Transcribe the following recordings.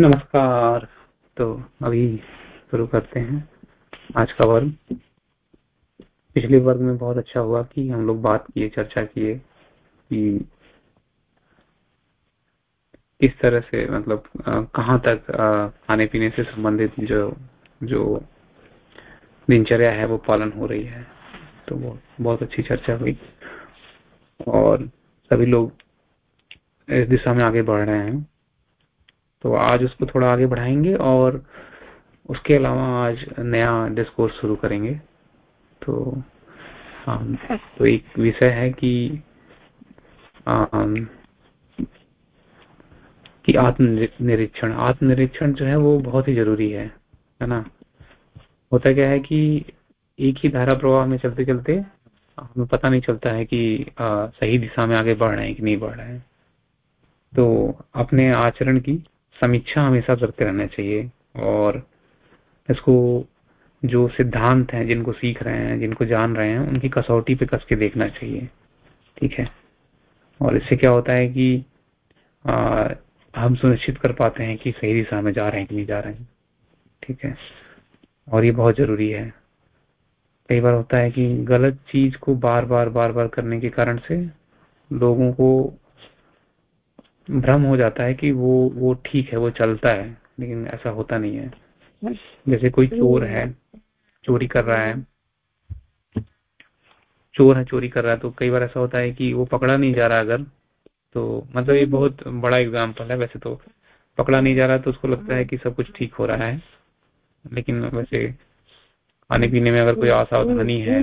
नमस्कार। तो अभी शुरू करते हैं आज का वर्ग। पिछले वर्ग में बहुत अच्छा हुआ कि हम लोग बात किए, चर्चा किए कि किस तरह से मतलब कहाँ तक खाने पीने से संबंधित जो जो दिनचर्या है वो पालन हो रही है। तो वो बहुत अच्छी चर्चा हुई। और सभी लोग इस दिशा में आगे बढ़ रहे हैं। तो आज उसको थोड़ा आगे बढ़ाएँगे और उसके अलावा आज नया डिस्कोर्स शुरू करेंगे। तो हम तो एक विषय है कि कि आत्मनिरीक्षण। आत्मनिरीक्षण जो है वो बहुत ही ज़रूरी है है ना? होता क्या है कि एक ही धारा प्रवाह में चलते चलते हमें पता नहीं चलता है कि आ, सही दिशा में आगे बढ़ रहे हैं कि नहीं बढ़ रहे हैं। तो अपने आचरण की समीक्षा हमेशा करते रहना चाहिए और इसको जो सिद्धांत हैं जिनको सीख रहे हैं जिनको जान रहे हैं उनकी कसौटी पे कस के देखना चाहिए। ठीक है? और इससे क्या होता है कि आ, हम सुनिश्चित कर पाते हैं कि सही दिशा में जा रहे हैं कि नहीं जा रहे हैं। ठीक है? और ये बहुत ज़रूरी है। कई बार होता है कि गलत चीज़ को बार बार बार बार करने के कारण से लोगों को भ्रम हो जाता है कि वो वो ठीक है वो चलता है लेकिन ऐसा होता नहीं है। जैसे कोई चोर है। चोरी कर रहा है। चोर है चोरी कर रहा है तो कई बार ऐसा होता है कि वो पकड़ा नहीं जा रहा अगर तो मतलब ये बहुत बड़ा एग्ज़ाम्पल है वैसे तो। पकड़ा नहीं जा रहा तो उसको लगता है कि सब कुछ ठीक हो रहा है। लेकिन वैसे खाने पीने में अगर कोई असावधानी है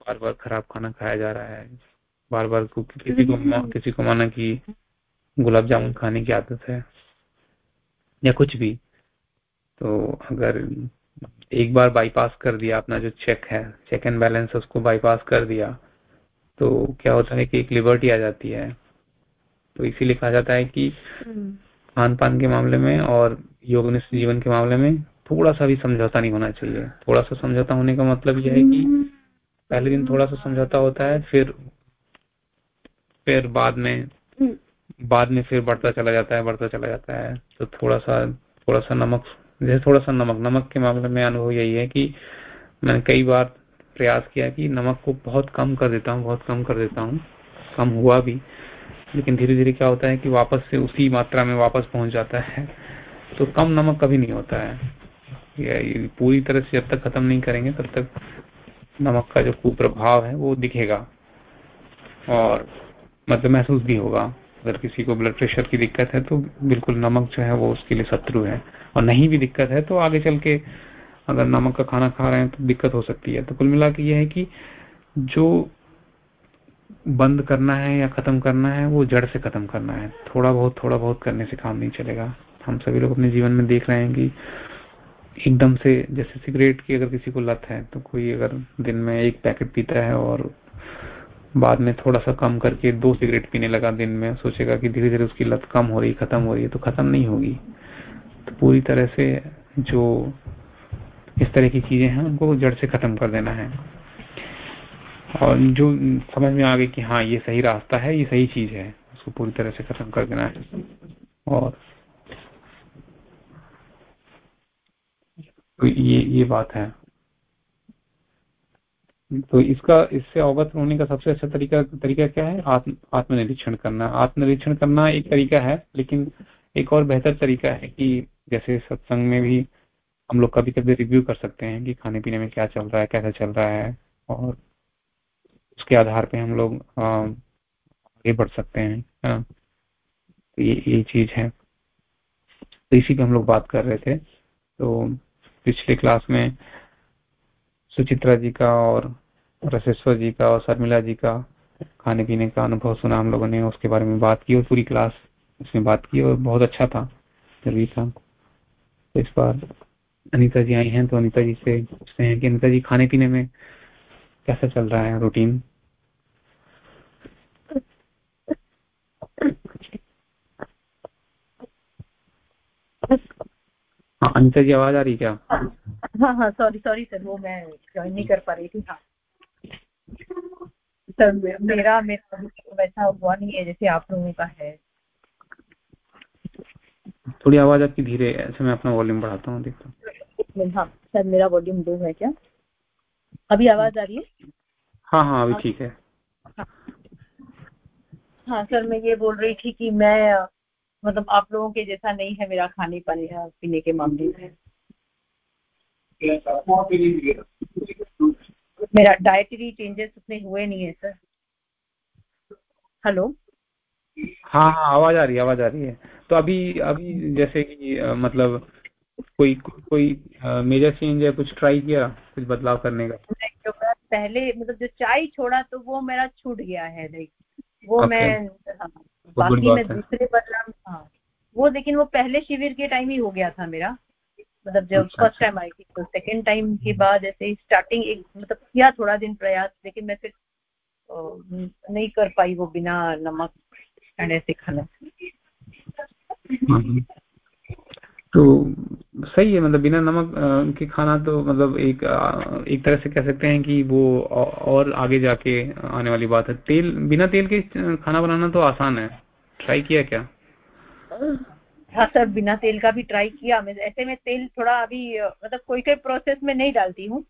बार बार खराब खाना खाया जा रहा है बार बार को किसी को किसी को माना कि गुलाब जामुन खाने की आदत है या कुछ भी तो अगर एक बार बाईपास कर दिया अपना जो चेक है चेक एंड बैलेंस उसको बाईपास कर दिया तो क्या होता है कि एक लिबर्टी आ जाती है तो इसीलिए कहा जाता है कि हम्म। खान पान के मामले में और योग जीवन के मामले में थोड़ा सा भी समझौता नहीं होना चाहिए थोड़ा सा समझौता होने का मतलब यह है कि हम्म। पहले दिन थोड़ा सा समझौता होता है फिर फिर बाद में हम्म। बाद में फिर बढ़ता चला जाता है बढ़ता चला जाता है। तो थोड़ा सा थोड़ा सा नमक जैसे थोड़ा सा नमक नमक के मामले में अनुभव यही है कि मैंने कई बार प्रयास किया कि नमक को बहुत कम कर देता हूँ बहुत कम कर देता हूँ। कम हुआ भी लेकिन धीरे धीरे क्या होता है कि वापस से उसी मात्रा में वापस पहुँच जाता है। तो कम नमक कभी नहीं होता है। ये पूरी तरह से जब तक खत्म नहीं करेंगे तब तक नमक का जो कुप्रभाव है वो दिखेगा। और मतलब महसूस भी होगा। अगर किसी को ब्लड प्रेशर की दिक्कत है तो बिल्कुल नमक जो है वो उसके लिए शत्रु है। और नहीं भी दिक्कत है तो आगे चल के अगर नमक का खाना खा रहे हैं तो दिक्कत हो सकती है। तो कुल मिला के ये है कि जो बंद करना है या खत्म करना है, वो जड़ से खत्म करना है। थोड़ा बहुत थोड़ा बहुत करने से काम नहीं चलेगा। हम सभी लोग अपने जीवन में देख रहे हैं कि एकदम से जैसे सिगरेट की अगर किसी को लत है तो कोई अगर दिन में एक पैकेट पीता है और बाद में थोड़ा सा कम करके दो सिगरेट पीने लगा दिन में। सोचेगा कि धीरे धीरे उसकी लत कम हो रही, खत्म हो रही है तो खत्म नहीं होगी। तो पूरी तरह से जो इस तरह की चीज़ें हैं, उनको जड़ से खत्म कर देना है। और जो समझ में आ गई कि हाँ ये सही रास्ता है, ये सही चीज़ है, उसको पूरी तरह से खत्म कर देना है। और तो ये ये बात है। तो इसका, इससे अवगत होने का सबसे अच्छा तरीका तरीका क्या है? आत्म, आत्मनिरीक्षण करना। आत्मनिरीक्षण करना एक तरीका है, लेकिन एक और बेहतर तरीका है कि जैसे सत्संग में भी हम लोग कभी कभी रिव्यू कर सकते हैं कि खाने पीने में क्या चल रहा है, कैसा चल रहा है, और उसके आधार पे हम लोग आगे बढ़ सकते हैं। तो ये ये चीज़ है। तो इसी पे हम लोग बात कर रहे थे। तो पिछले क्लास में सुचित्रा जी का और रसेश्वर जी का और शर्मिला जी का खाने पीने का अनुभव सुना हम लोगों ने, उसके बारे में बात की और पूरी क्लास उसमें बात की और बहुत अच्छा था, ज़रूरी था। तो इस बार अनिता जी आई हैं तो अनिता जी से पूछते हैं कि अनिता जी खाने पीने में कैसा चल रहा है रूटीन हाँ अनिता जी, आवाज़ आ रही क्या? हाँ हाँ सॉरी सॉरी सर वो मैं ज्वाइन नहीं कर पा रही थी। हाँ। सर मेरा मेरा वैसा हुआ नहीं है जैसे आप लोगों का है। थोड़ी आवाज़ आपकी धीरे ऐसे मैं अपना वॉल्यूम बढ़ाता हूँ देखता हूँ। हाँ सर मेरा वॉल्यूम दो है क्या? अभी आवाज़ आ रही है? हाँ हाँ अभी ठीक है। हाँ, हाँ सर मैं ये बोल रही थी कि मैं मतलब आप लोगों के जैसा नहीं है मेरा खाने पाने पीने के मामले में। मेरा डाइटरी चेंजेस उतने हुए नहीं है सर हेलो हाँ हाँ आवाज़ आ रही है आवाज़ आ रही है। तो अभी अभी जैसे कि मतलब कोई कोई मेजर चेंज है कुछ ट्राई किया कुछ बदलाव करने का? जो पहले मतलब जो चाय छोड़ा तो वो मेरा छूट गया है लाइक वो okay. मैं हाँ, बाकी मैं दूसरे बदलाव हाँ वो लेकिन वो पहले शिविर के टाइम ही हो गया था मेरा। मतलब जब फ़र्स्ट टाइम आई थी तो सेकेंड टाइम के बाद ऐसे स्टार्टिंग एक मतलब किया थोड़ा दिन प्रयास लेकिन मैं फिर नहीं कर पाई वो बिना नमक एंड ऐसे खाना। हम्म। तो सही है मतलब बिना नमक के खाना तो मतलब एक एक तरह से कह सकते हैं कि वो और आगे जाके आने वाली बात है। तेल बिना तेल के खाना बनाना तो आसान है। ट्राई किया क्या? हाँ सर बिना तेल का भी ट्राई किया मैं। ऐसे में तेल थोड़ा अभी मतलब कोई कोई प्रोसेस में नहीं डालती हूँ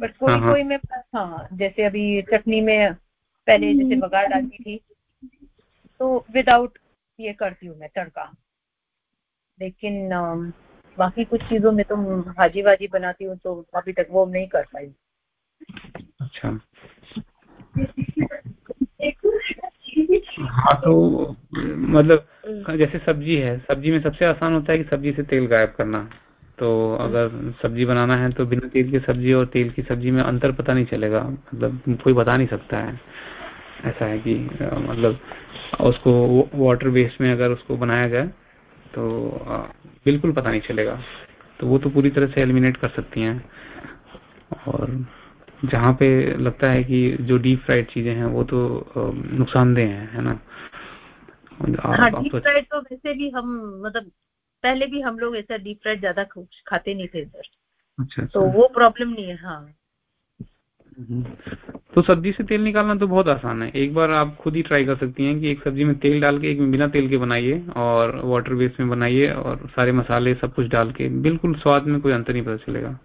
बट कोई हाँ, हाँ। कोई में हाँ जैसे अभी चटनी में पहले जैसे बघार डालती थी तो विदाउट ये करती हूँ मैं तड़का। लेकिन बाकी कुछ चीज़ों में तो भाजी वाजी बनाती हूँ तो अभी तक वो नहीं कर पाई। अच्छा। हाँ तो मतलब जैसे सब्ज़ी है सब्ज़ी में सबसे आसान होता है कि सब्ज़ी से तेल गायब करना। तो अगर सब्ज़ी बनाना है तो बिना तेल की सब्ज़ी और तेल की सब्ज़ी में अंतर पता नहीं चलेगा। मतलब कोई बता नहीं सकता है। ऐसा है कि मतलब उसको वाटर बेस्ड में अगर उसको बनाया जाए तो बिल्कुल पता नहीं चलेगा। तो वो तो पूरी तरह से एलिमिनेट कर सकती हैं। और जहाँ पे लगता है कि जो डीप फ्राइड चीज़ें हैं वो तो नुकसानदेह हैं है ना? हाँ डीप फ्राइड तो वैसे भी हम मतलब पहले भी हम लोग ऐसा डीप फ्राइड ज़्यादा खाते नहीं थे सर अच्छा, अच्छा। तो वो प्रॉब्लम नहीं है हाँ। हम्म। तो सब्ज़ी से तेल निकालना तो बहुत आसान है। एक बार आप खुद ही ट्राई कर सकती हैं कि एक सब्ज़ी में तेल डाल के एक बिना तेल के बनाइए और वाटर बेस में बनाइए और सारे मसाले सब कुछ डाल के बिल्कुल स्वाद में कोई अंतर नहीं पता चलेगा।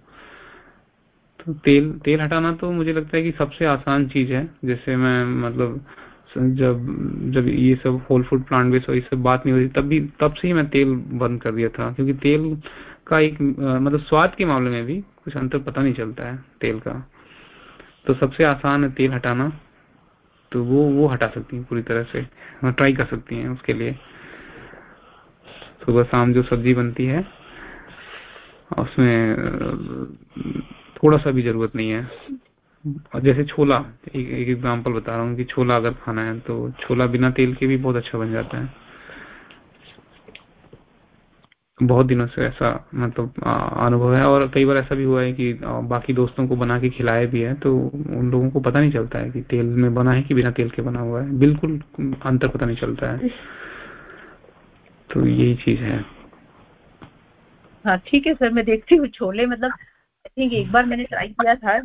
तो तेल तेल हटाना तो मुझे लगता है कि सबसे आसान चीज़ है जैसे मैं मतलब जब जब ये सब होल फ़ूड प्लांट बेस ये सब बात नहीं हो रही तब भी, तब से ही मैं तेल बंद कर दिया था, क्योंकि तेल का एक मतलब स्वाद के मामले में भी कुछ अंतर पता नहीं चलता है तेल का। तो सबसे आसान है तेल हटाना तो वो वो हटा सकती हैं पूरी तरह से ट्राई कर सकती हैं उसके लिए। सुबह शाम जो सब्ज़ी बनती है, उसमें थोड़ा सा भी ज़रूरत नहीं है। और जैसे छोला, एक एग्जांपल बता रहा हूँ कि छोला अगर खाना है तो छोला बिना तेल के भी बहुत अच्छा बन जाता है। बहुत दिनों से ऐसा मतलब अनुभव है और कई बार ऐसा भी हुआ है कि बाकी दोस्तों को बना के खिलाए भी है तो उन लोगों को पता नहीं चलता है कि तेल में बना है कि बिना तेल के बना हुआ है। बिल्कुल अंतर पता नहीं चलता है। तो यही चीज़ है। हाँ ठीक है सर, मैं देखती हूँ छोले मतलब थिंक एक बार मैंने ट्राई किया था।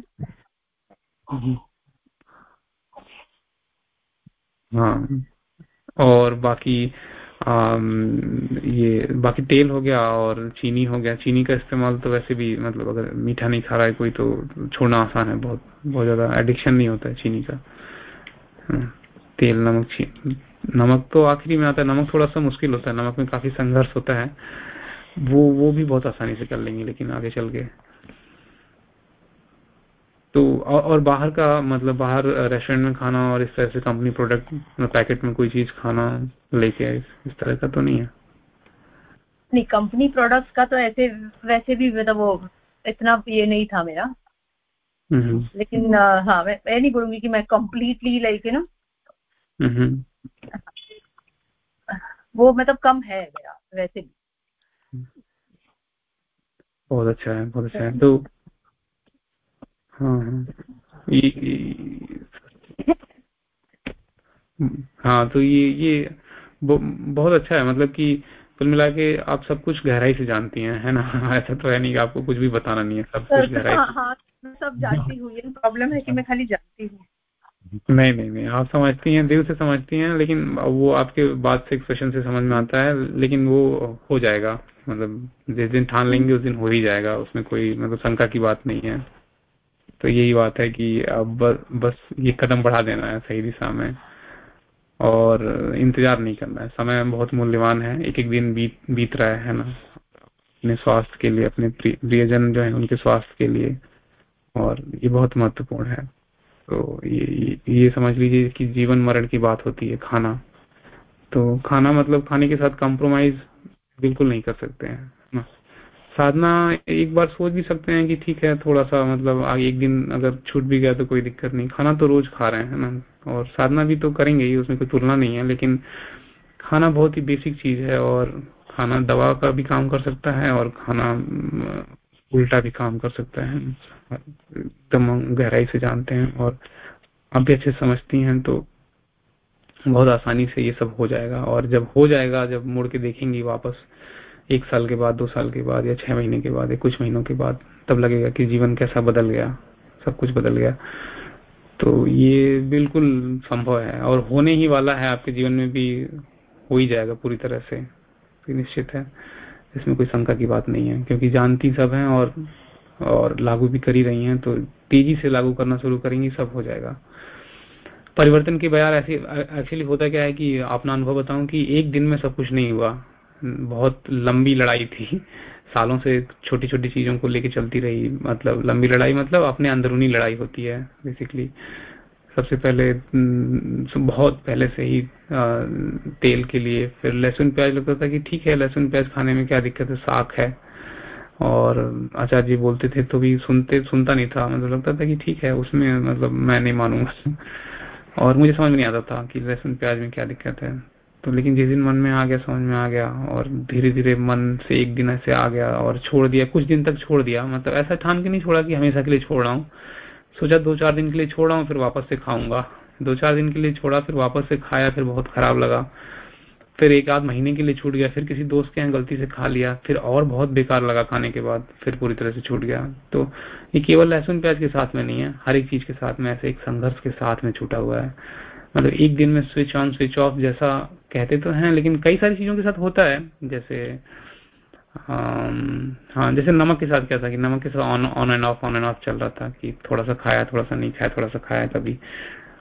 हाँ। और बाकी ये बाकी तेल हो गया और चीनी हो गया। चीनी का इस्तेमाल तो वैसे भी मतलब अगर मीठा नहीं खा रहा है कोई तो छोड़ना आसान है बहुत बहुत ज़्यादा एडिक्शन नहीं होता है चीनी का। हाँ, तेल नमक नमक तो आखिरी में आता है। नमक थोड़ा सा मुश्किल होता है। नमक में काफ़ी संघर्ष होता है। वो वो भी बहुत आसानी से कर लेंगे लेकिन आगे चल के तो और बाहर का मतलब बाहर रेस्टोरेंट में खाना और इस तरह से कंपनी प्रोडक्ट पैकेट में कोई चीज़ खाना लेके इस तरह का तो नहीं है? नहीं कंपनी प्रोडक्ट्स का तो ऐसे वैसे भी मतलब वो इतना ये नहीं था मेरा। लेकिन हाँ मैं मैं नहीं बोलूँगी कि मैं कंप्लीटली लाइक यू नो वो मतलब कम है मेरा वैसे भी। बहुत अच्छा है बहुत अच्छा है। तो हाँ हाँ। हाँ तो ये ये बहुत अच्छा है मतलब कि कुल मिला के आप सब कुछ गहराई से जानती हैं है ना? ऐसा तो है नहीं कि आपको कुछ भी बताना नहीं है सब कुछ गहराई हाँ, हाँ, सब जानती हूँ ये प्रॉब्लम है कि मैं खाली जानती हूँ। नहीं नहीं नहीं आप समझती हैं दिल से समझती हैं लेकिन वो आपके बात से एक्सप्रेशन से समझ में आता है लेकिन वो हो जाएगा मतलब जिस दिन ठान लेंगे उस दिन हो ही जाएगा उसमें कोई मतलब शंका की बात नहीं है। तो यही बात है कि अब बस ये कदम बढ़ा देना है सही दिशा में और इंतज़ार नहीं करना है। समय बहुत मूल्यवान है एक एक दिन बीत बीत रहा है ना? अपने स्वास्थ्य के लिए, अपने प्रियजन जो है उनके स्वास्थ्य के लिए और ये बहुत महत्वपूर्ण है। तो ये ये समझ लीजिए कि जीवन मरण की बात होती है, खाना। तो खाना मतलब खाने के साथ कॉम्प्रोमाइज बिल्कुल नहीं कर सकते हैं ना? साधना एक बार सोच भी सकते हैं कि ठीक है थोड़ा सा मतलब आगे एक दिन अगर छूट भी गया तो कोई दिक्कत नहीं। खाना तो रोज खा रहे हैं ना, और साधना भी तो करेंगे ही, उसमें कोई तुलना नहीं है, लेकिन खाना बहुत ही बेसिक चीज़ है और खाना दवा का भी काम कर सकता है और खाना उल्टा भी काम कर सकता है। एकदम गहराई से जानते हैं और आप भी अच्छे समझती हैं तो बहुत आसानी से ये सब हो जाएगा। और जब हो जाएगा, जब मुड़ के देखेंगी वापस एक साल के बाद, दो साल के बाद या छह महीने के बाद या कुछ महीनों के बाद तब लगेगा कि जीवन कैसा बदल गया, सब कुछ बदल गया। तो ये बिल्कुल संभव है और होने ही वाला है, आपके जीवन में भी हो ही जाएगा पूरी तरह से निश्चित है। इसमें कोई शंका की बात नहीं है, क्योंकि जानती सब हैं और और लागू भी कर ही रही हैं तो तेज़ी से लागू करना शुरू करेंगी, सब हो जाएगा। परिवर्तन के बयार ऐसी एक्चुअली होता क्या है कि अपना अनुभव बताऊँ कि एक दिन में सब कुछ नहीं हुआ। बहुत लंबी लड़ाई थी। सालों से छोटी छोटी चीज़ों को लेके चलती रही। मतलब लंबी लड़ाई मतलब अपने अंदरूनी लड़ाई होती है बेसिकली सबसे पहले बहुत पहले से ही तेल के लिए। फिर लहसुन प्याज लगता था कि ठीक है, लहसुन प्याज खाने में क्या दिक्कत है? साग है। और आचार्य जी बोलते थे तो भी सुनते, सुनता नहीं था। मतलब लगता था कि ठीक है, उसमें मतलब मैं नहीं मानूँगा। और मुझे समझ नहीं आता था कि लहसुन प्याज में क्या दिक्कत है। तो लेकिन जिस दिन मन में आ गया, समझ में आ गया और धीरे धीरे मन से एक दिन ऐसे आ गया और छोड़ दिया, कुछ दिन तक छोड़ दिया मतलब ऐसा ठान के नहीं छोड़ा कि हमेशा के लिए छोड़ रहा हूँ। सोचा दो चार दिन के लिए छोड़ा हूँ, फिर वापस से खाऊँगा। दो चार दिन के लिए छोड़ा, फिर वापस से खाया, फिर बहुत खराब लगा। फिर एक आध महीने के लिए छूट गया, फिर किसी दोस्त के यहाँ गलती से खा लिया, फिर और बहुत बेकार लगा खाने के बाद, फिर पूरी तरह से छूट गया। तो ये केवल लहसुन प्याज के साथ में नहीं है, हर एक चीज़ के साथ में, ऐसे एक संघर्ष के साथ में छूटा हुआ है। मतलब एक दिन में स्विच ऑन स्विच ऑफ़ जैसा कहते तो हैं, लेकिन कई सारी चीज़ों के साथ होता है, जैसे हाँ जैसे नमक के साथ क्या था कि नमक के साथ on on and off on and off चल रहा था कि थोड़ा सा खाया, थोड़ा सा नहीं खाया, थोड़ा सा खाया कभी,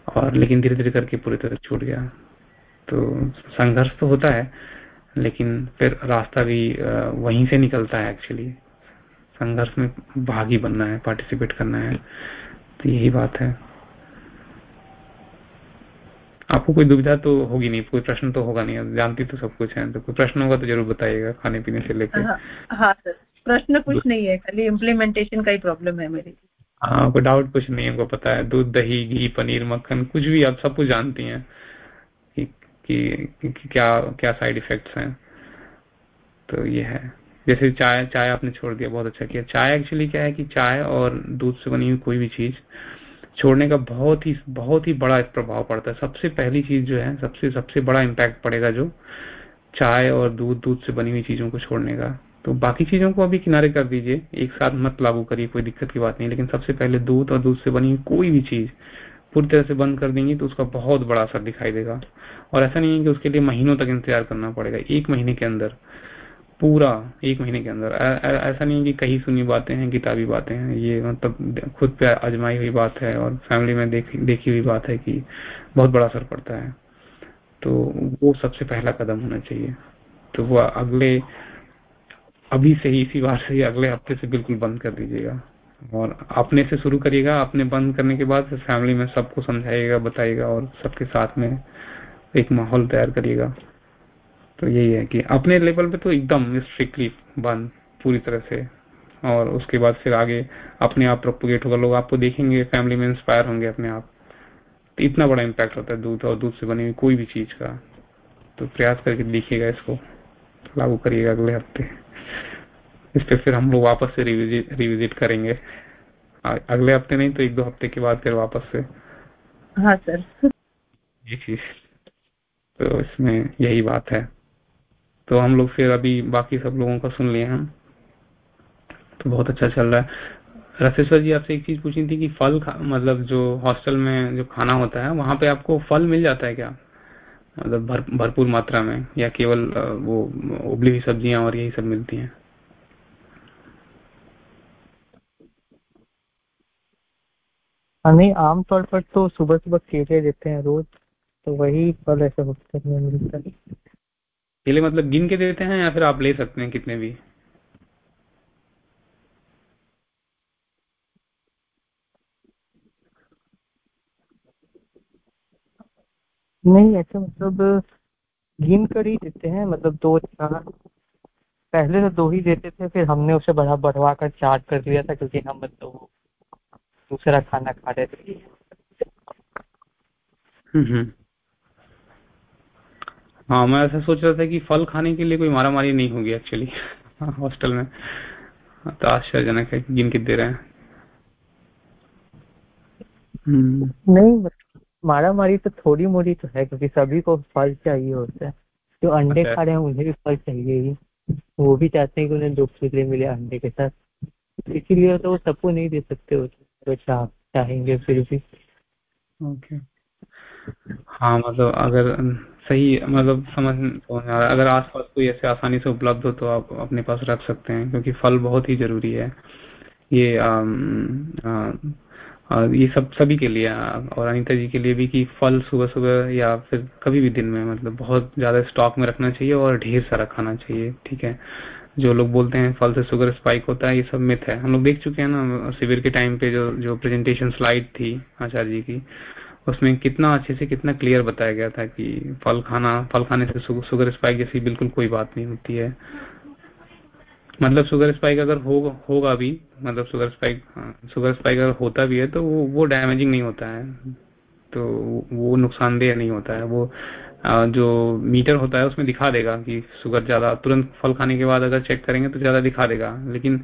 और लेकिन धीरे धीरे करके पूरी तरह छूट गया। तो संघर्ष तो होता है, लेकिन फिर रास्ता भी वहीं से निकलता है एक्चुअली संघर्ष में भागी बनना है पार्टिसिपेट करना है तो यही बात है। आपको कोई दुविधा तो होगी नहीं कोई प्रश्न तो होगा नहीं जानती तो सब कुछ है तो कोई प्रश्न होगा तो ज़रूर बताइएगा खाने पीने से लेकर हाँ, हाँ सर प्रश्न कुछ नहीं है खाली इम्प्लीमेंटेशन का ही प्रॉब्लम है मेरी हाँ कोई डाउट कुछ नहीं हमको पता है दूध दही घी पनीर मक्खन कुछ भी आप सब कुछ जानती हैं कि, कि, कि क्या क्या साइड इफेक्ट्स हैं। तो ये है। जैसे चाय चाय आपने छोड़ दिया बहुत अच्छा किया। चाय एक्चुअली क्या है कि चाय और दूध से बनी हुई कोई भी चीज़ छोड़ने का बहुत ही बहुत ही बड़ा प्रभाव पड़ता है। सबसे पहली चीज़ जो है, सबसे सबसे बड़ा इम्पैक्ट पड़ेगा जो चाय और दूध दूध से बनी हुई चीज़ों को छोड़ने का। तो बाकी चीज़ों को अभी किनारे कर दीजिए। एक साथ मत लागू करिए, कोई दिक्कत की बात नहीं। लेकिन सबसे पहले दूध और दूध से बनी हुई कोई भी चीज़ पूरी तरह से बंद कर देंगी तो उसका बहुत बड़ा असर दिखाई देगा। और ऐसा नहीं है कि उसके लिए महीनों तक इंतज़ार करना पड़ेगा। एक महीने के अंदर पूरा एक महीने के अंदर। ऐसा नहीं है कि कहीं सुनी बातें हैं, किताबी बातें हैं, ये मतलब खुद पे आजमाई हुई बात है और फैमिली में देखी देखी हुई बात है कि बहुत बड़ा असर पड़ता है। तो वो सबसे पहला कदम होना चाहिए। तो वो अगले, अभी से ही, इसी बार से ही अगले हफ़्ते से बिल्कुल बंद कर दीजिएगा। और अपने से शुरू करिएगा, अपने बंद करने के बाद फैमिली में सबको समझाइएगा, बताइएगा और सबके साथ में एक माहौल तैयार करिएगा। तो यही है कि अपने लेवल पे तो एकदम स्ट्रिक्टली बंद पूरी तरह से। और उसके बाद फिर आगे अपने आप प्रोपोगेट होगा लोग आपको देखेंगे फैमिली में इंस्पायर होंगे अपने आप। तो इतना बड़ा इम्पैक्ट होता है दूध और दूध से बनी हुई कोई भी चीज़ का। तो प्रयास करके देखिएगा इसको लागू करिएगा अगले हफ़्ते। इस पर फिर हम लोग वापस से रिविजिट रिविजिट करेंगे। अगले हफ़्ते नहीं तो एक दो हफ़्ते के बाद फिर वापस से। हाँ सर। ये चीज़ तो इसमें यही बात है। तो हम लोग फिर अभी बाकी सब लोगों का सुन लिए हम तो बहुत अच्छा चल रहा है। रसेश्वर जी आपसे एक चीज़ पूछनी थी कि फल मतलब जो हॉस्टल में जो खाना होता है वहाँ पे आपको फल मिल जाता है क्या? मतलब भर, भरपूर मात्रा में या केवल वो उबली हुई सब्ज़ियाँ और यही सब मिलती हैं? हाँ, नहीं आमतौर पर तो सुबह सुबह केले देते हैं रोज तो वही फल ऐसे होते हैं मिलता है। केले मतलब गिन के देते हैं या फिर आप ले सकते हैं कितने भी? नहीं ऐसे मतलब गिन कर ही देते हैं मतलब दो चार। पहले तो दो ही देते थे फिर हमने उसे बढ़ा बढ़वा कर चार कर दिया था क्योंकि हम मतलब दूसरा खाना खा रहे थे। हम्म, हम्म। हाँ मैं ऐसा सोच रहा था कि फल खाने के लिए कोई मारा मारी नहीं होगी एक्चुअली हॉस्टल में। तो आश्चर्यजनक है गिन के दे रहे हैं। हम्म। नहीं मारा मारी तो थोड़ी मोड़ी तो है क्योंकि सभी को फल चाहिए होता है। जो अंडे अच्छा। खा रहे हैं उन्हें भी फल चाहिए ही। वो भी चाहते हैं कि उन्हें दो खिचड़े मिले अंडे के साथ। इसीलिए तो वो सबको नहीं दे सकते हो तो चाह चाहेंगे फिर भी। ओके हाँ मतलब अगर सही मतलब समझ अगर आसपास कोई ऐसे आसानी से उपलब्ध हो तो आप अपने पास रख सकते हैं क्योंकि फल बहुत ही ज़रूरी है। ये आ, आ, आ, ये सब सभी के लिए और अनिता जी के लिए भी कि फल सुबह सुबह या फिर कभी भी दिन में मतलब बहुत ज़्यादा स्टॉक में रखना चाहिए और ढेर सारा खाना चाहिए ठीक है? जो लोग बोलते हैं फल से शुगर स्पाइक होता है ये सब मिथ है। हम लोग देख चुके हैं ना शिविर के टाइम पे जो जो प्रेजेंटेशन स्लाइड थी आचार्य जी की। उसमें कितना अच्छे से कितना क्लियर बताया गया था कि फल खाना फल खाने से शुगर स्पाइक जैसी बिल्कुल कोई बात नहीं होती है। मतलब शुगर स्पाइक अगर हो, होगा भी मतलब शुगर स्पाइक शुगर स्पाइक अगर होता भी है तो वो वो डैमेजिंग नहीं होता है। तो वो नुकसानदेह नहीं होता है। वो जो मीटर होता है उसमें दिखा देगा कि शुगर ज़्यादा तुरंत फल खाने के बाद अगर चेक करेंगे तो ज़्यादा दिखा देगा। लेकिन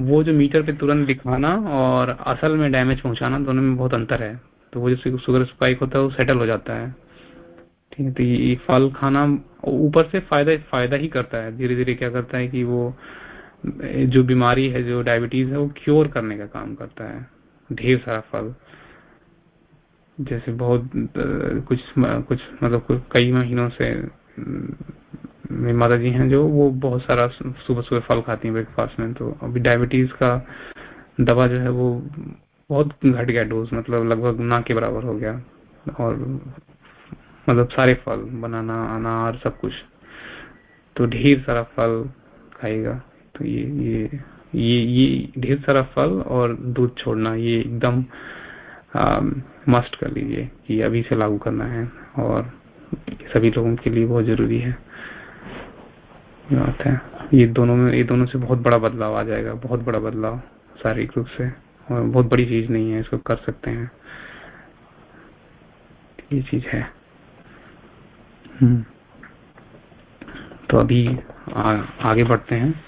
वो जो मीटर पे तुरंत दिखाना और असल में डैमेज पहुंचाना दोनों में बहुत अंतर है। तो वो जो शुगर स्पाइक होता है, वो सेटल हो जाता है। ठीक है तो ये फल खाना ऊपर से फ़ायदा फ़ायदा ही करता है। धीरे धीरे क्या करता है कि वो, जो बीमारी है, जो डायबिटीज़ है, वो क्योर करने का काम करता है। ढेर सारा फल। जैसे बहुत, कुछ कुछ मतलब कई महीनों से माता जी हैं जो, वो बहुत सारा सुबह सुबह फल खाती हैं ब्रेकफास्ट में। तो अभी डायबिटीज़ का दवा जो है, वो बहुत घट गया डोज मतलब लगभग ना के बराबर हो गया। और मतलब सारे फल, बनाना, अनार, सब कुछ। तो ढेर सारा फल खाएगा। तो ये ये ये ये ढेर सारा फल और दूध छोड़ना, ये एकदम मस्ट कर लीजिए कि अभी से लागू करना है। और सभी लोगों के लिए बहुत ज़रूरी है। बात है। ये दोनों में, ये दोनों से बहुत बड़ा बदलाव आ जाएगा, बहुत बड़ा बदलाव शारीरिक रूप से। बहुत बड़ी चीज़ नहीं है इसको कर सकते हैं। ये चीज़ है। हम्म। तो अभी आ, आगे बढ़ते हैं।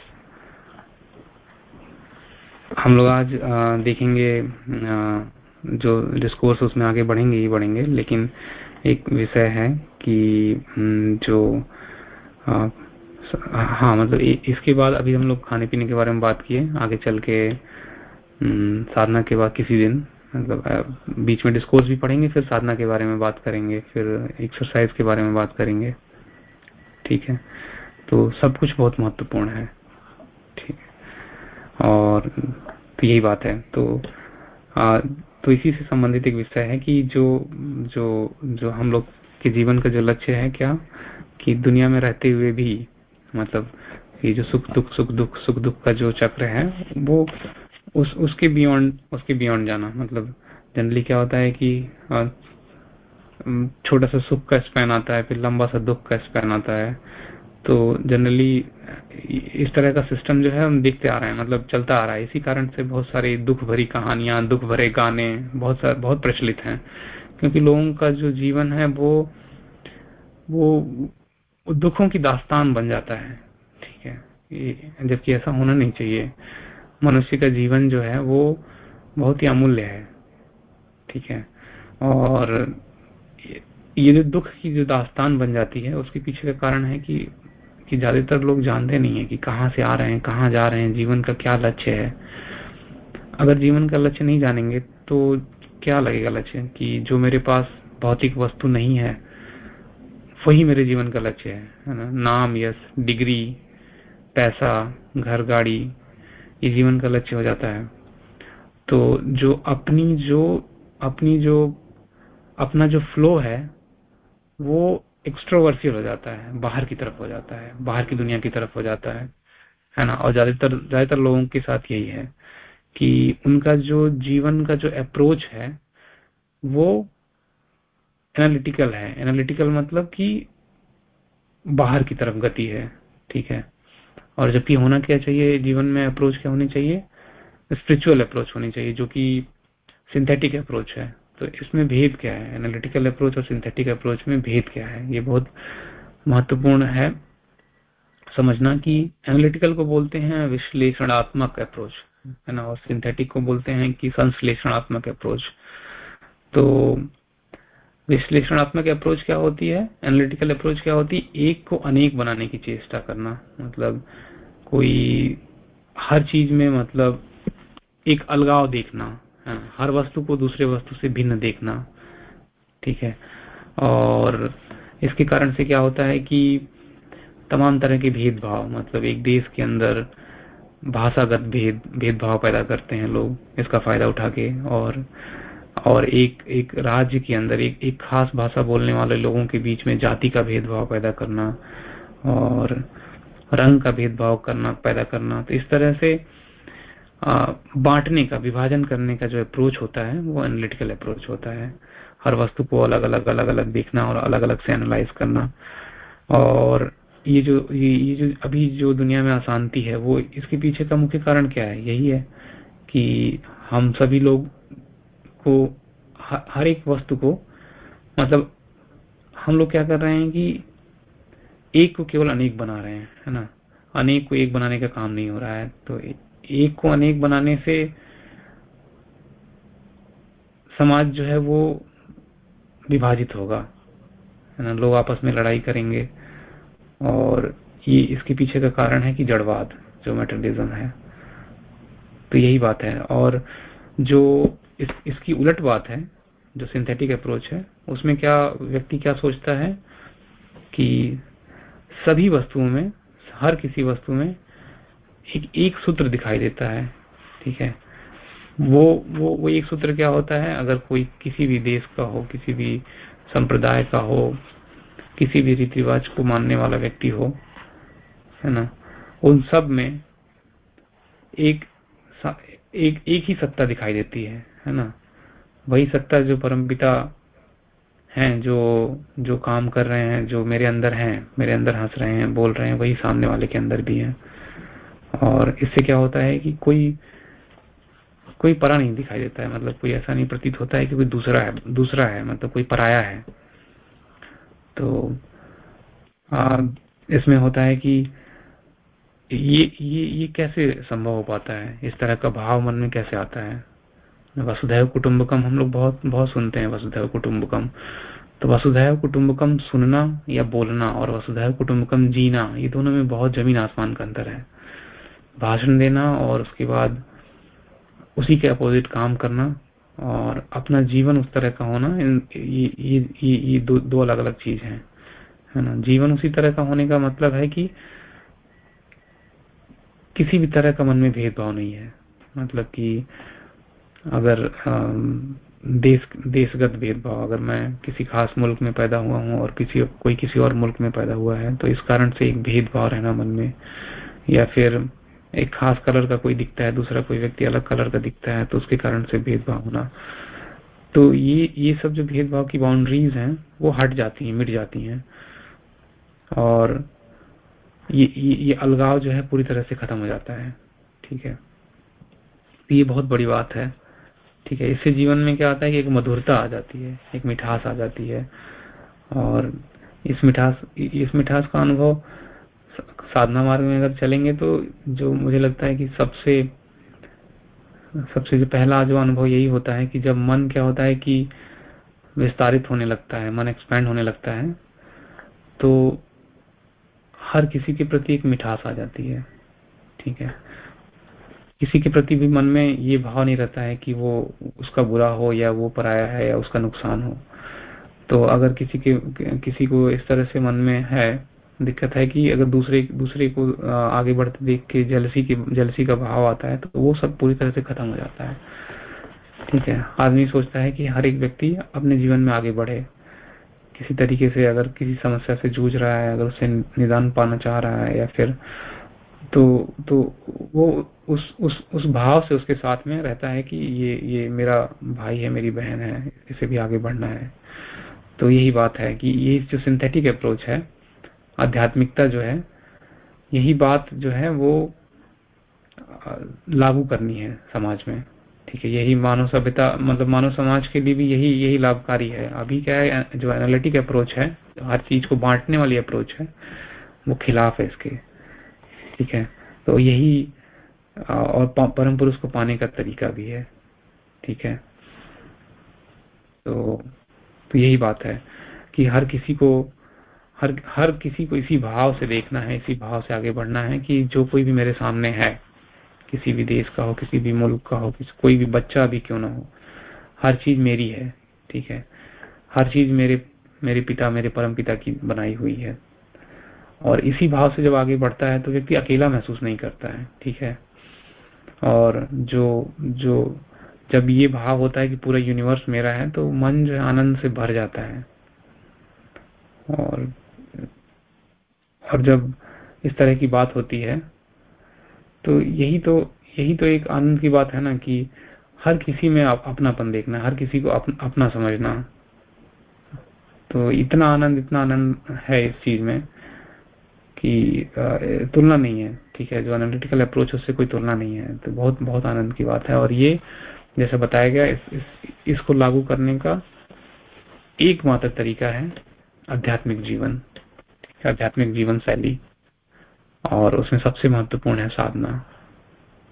हम लोग आज आ, देखेंगे आ, जो डिस्कोर्स उसमें आगे बढ़ेंगे ही बढ़ेंगे। लेकिन एक विषय है कि हम्म, जो आ, हाँ मतलब इसके बाद अभी हम लोग खाने पीने के बारे में बात किए आगे चल के साधना के बाद किसी दिन मतलब बीच में डिस्कोर्स भी पढ़ेंगे फिर साधना के बारे में बात करेंगे फिर एक्सरसाइज के बारे में बात करेंगे। ठीक है? तो सब कुछ बहुत महत्वपूर्ण है। ठीक। और तो यही बात है। तो आ, तो इसी से संबंधित एक विषय है कि जो जो जो हम लोग के जीवन का जो लक्ष्य है क्या? कि दुनिया में रहते हुए भी मतलब ये जो सुख दुख सुख दुख सुख दुख का जो चक्र है वो उस, उसके बियॉन्ड उसके बियॉन्ड जाना। मतलब जनरली क्या होता है कि छोटा सा सुख का स्पैन आता है, फिर लंबा सा दुख का स्पैन आता है। तो जनरली इस तरह का सिस्टम जो है, हम देखते आ रहे हैं। मतलब चलता आ रहा है। इसी कारण से बहुत सारी दुख भरी कहानियाँ, दुख भरे गाने बहुत सारे बहुत प्रचलित हैं। क्योंकि लोगों का जो जीवन है, वो वो दुखों की दास्तान बन जाता है। ठीक है? जबकि ऐसा होना नहीं चाहिए। मनुष्य का जीवन जो है वो बहुत ही अमूल्य है। ठीक है? और ये जो दुख की जो दास्तान बन जाती है, उसके पीछे का कारण है कि कि ज़्यादातर लोग जानते नहीं है कि कहाँ से आ रहे हैं, कहाँ जा रहे हैं, जीवन का क्या लक्ष्य है। अगर जीवन का लक्ष्य नहीं जानेंगे तो क्या लगेगा लक्ष्य? कि जो मेरे पास भौतिक वस्तु नहीं है, वही मेरे जीवन का लक्ष्य है ना? नाम यश डिग्री, पैसा, घर, गाड़ी ये जीवन का लक्ष्य हो जाता है। तो जो अपनी जो अपनी जो, अपना जो फ्लो है, वो एक्स्ट्रोवर्सियल हो जाता है, बाहर की तरफ़ हो जाता है, बाहर की दुनिया की तरफ़ हो जाता है है ना? और ज़्यादातर ज़्यादातर लोगों के साथ यही है कि उनका जो जीवन का जो अप्रोच है, वो एनालिटिकल है। एनालिटिकल मतलब कि बाहर की तरफ़ गति है, ठीक है? और जबकि होना क्या चाहिए, जीवन में अप्रोच क्या होनी चाहिए? स्पिरिचुअल अप्रोच होनी चाहिए, जो कि सिंथेटिक अप्रोच है। तो इसमें भेद क्या है? एनालिटिकल अप्रोच और सिंथेटिक अप्रोच में भेद क्या है? ये बहुत महत्वपूर्ण है समझना कि एनालिटिकल को बोलते हैं विश्लेषणात्मक अप्रोच है ना? और सिंथेटिक को बोलते हैं कि संश्लेषणात्मक अप्रोच तो विश्लेषणात्मक अप्रोच क्या होती है? एनालिटिकल अप्रोच क्या होती है? एक को अनेक बनाने की चेष्टा करना। मतलब कोई हर चीज़ में मतलब एक अलगाव देखना हर वस्तु को दूसरे वस्तु से भिन्न देखना, ठीक है? और इसके कारण से क्या होता है कि तमाम तरह के भेदभाव मतलब एक देश के अंदर भाषागत भेद, भेदभाव पैदा करते हैं लोग, इसका फ़ायदा उठा के। और और एक एक राज्य के अंदर एक एक खास भाषा बोलने वाले लोगों के बीच में जाति का भेदभाव पैदा करना और रंग का भेदभाव करना पैदा करना तो इस तरह से बांटने का विभाजन करने का जो अप्रोच होता है वो एनालिटिकल अप्रोच होता है। हर वस्तु को अलग अलग अलग अलग देखना और अलग अलग से एनालाइज करना। और ये जो ये, ये जो अभी जो दुनिया में अशांति है वो इसके पीछे का मुख्य कारण क्या है? यही है कि हम सभी लोग को हर एक वस्तु को मतलब हम लोग क्या कर रहे हैं कि एक को केवल अनेक बना रहे हैं, है ना? अनेक को एक बनाने का काम नहीं हो रहा है तो एक को अनेक बनाने से समाज जो है वो विभाजित होगा, है ना? लोग आपस में लड़ाई करेंगे और ये इसके पीछे का कारण है कि जड़वाद, जो मेटरलिज्म है तो यही बात है। और जो इस, इसकी उलट बात है जो सिंथेटिक अप्रोच है उसमें क्या व्यक्ति क्या सोचता है कि सभी वस्तुओं में हर किसी वस्तु में एक एक सूत्र दिखाई देता है ठीक है? वो वो वो एक सूत्र क्या होता है? अगर कोई किसी भी देश का हो किसी भी संप्रदाय का हो किसी भी रीति रिवाज को मानने वाला व्यक्ति हो है ना? उन सब में एक एक एक ही सत्ता दिखाई देती है है ना? वही सत्ता जो परमपिता हैं जो जो काम कर रहे हैं जो मेरे अंदर हैं मेरे अंदर हंस रहे हैं बोल रहे हैं वही सामने वाले के अंदर भी है। और इससे क्या होता है कि कोई कोई परा नहीं दिखाई देता है मतलब कोई ऐसा नहीं प्रतीत होता है कि कोई दूसरा है दूसरा है मतलब कोई पराया है। तो आ, इसमें होता है कि ये ये ये कैसे संभव हो पाता है? इस तरह का भाव मन में कैसे आता है? वसुधैव कुटुंबकम हम लोग बहुत बहुत सुनते हैं वसुधैव कुटुंबकम। तो वसुधैव कुटुंबकम सुनना या बोलना और वसुधैव कुटुंबकम जीना ये दोनों में बहुत ज़मीन आसमान का अंतर है। भाषण देना और उसके बाद उसी के अपोजिट काम करना और अपना जीवन उस तरह का होना ये ये ये, दो, दो अलग अलग चीज़ है। है ना? जीवन उसी तरह का होने का मतलब है कि किसी भी तरह का मन में भेदभाव नहीं है। मतलब कि अगर देश, देशगत भेदभाव, अगर मैं किसी खास मुल्क में पैदा हुआ हूँ और किसी कोई किसी और मुल्क में पैदा हुआ है तो इस कारण से एक भेदभाव रहना मन में। या फिर एक खास कलर का कोई दिखता है, दूसरा कोई व्यक्ति अलग कलर का दिखता है तो उसके कारण से भेदभाव होना। तो ये ये सब जो भेदभाव की बाउंड्रीज हैं, वो हट जाती हैं, मिट जाती हैं। और ये ये, अलगाव जो है पूरी तरह से खत्म हो जाता है। ठीक है? तो ये बहुत बड़ी बात है। ठीक है? इससे जीवन में क्या आता है कि एक मधुरता आ जाती है एक मिठास आ जाती है। और इस मिठास इस मिठास का अनुभव साधना मार्ग में अगर चलेंगे तो जो मुझे लगता है कि सबसे सबसे जो पहला जो अनुभव यही होता है कि जब मन क्या होता है कि विस्तारित होने लगता है मन एक्सपैंड होने लगता है तो हर किसी के प्रति एक मिठास आ जाती है, ठीक है? किसी के प्रति भी मन में ये भाव नहीं रहता है कि वो उसका बुरा हो या वो पराया है या उसका नुकसान हो। तो अगर किसी के, किसी को इस तरह से मन में है, दिक्कत है कि अगर दूसरे दूसरे को आगे बढ़ते देख के जलसी के जलसी का भाव आता है तो वो सब पूरी तरह से खत्म हो जाता है। ठीक है? आदमी सोचता है कि हर एक व्यक्ति अपने जीवन में आगे बढ़े। किसी तरीके से अगर किसी समस्या से जूझ रहा है, अगर उसे निदान पाना चाह रहा है या फिर तो तो वो उस उस उस भाव से उसके साथ में रहता है कि ये ये मेरा भाई है, मेरी बहन है, इसे भी आगे बढ़ना है। तो यही बात है कि ये जो सिंथेटिक अप्रोच है, आध्यात्मिकता जो है, यही बात जो है वो लागू करनी है समाज में। ठीक है यही मानव सभ्यता मतलब मानव समाज के लिए भी यही यही लाभकारी है। अभी क्या है जो एनालिटिक अप्रोच है हर चीज़ को बांटने वाली अप्रोच है वो खिलाफ है इसके। ठीक है तो यही और परम पुरुष को पाने का तरीका भी है। ठीक है तो, तो यही बात है कि हर किसी को हर हर किसी को इसी भाव से देखना है इसी भाव से आगे बढ़ना है कि जो कोई भी मेरे सामने है किसी भी देश का हो, किसी भी मुल्क का हो, किसी, कोई भी बच्चा भी क्यों ना हो। हर चीज़ मेरी है, ठीक है? हर चीज़ मेरे मेरे पिता, मेरे परम पिता की बनाई हुई है। और इसी भाव से जब आगे बढ़ता है तो व्यक्ति अकेला महसूस नहीं करता है, ठीक है? और जो जो, जब ये भाव होता है कि पूरा यूनिवर्स मेरा है तो मन जो आनंद से भर जाता है। और और जब इस तरह की बात होती है तो यही तो यही तो एक आनंद की बात है ना कि हर किसी में आप अपनापन देखना हर किसी को अप, अपना समझना। तो इतना आनंद इतना आनंद है इस चीज़ में कि तुलना नहीं है ठीक है? जो एनालिटिकल अप्रोच उससे कोई तुलना नहीं है। तो बहुत बहुत आनंद की बात है। और ये जैसे बताया गया इस, इस, इसको लागू करने का एकमात्र तरीका है आध्यात्मिक जीवन आध्यात्मिक जीवन शैली। और उसमें सबसे महत्वपूर्ण है साधना।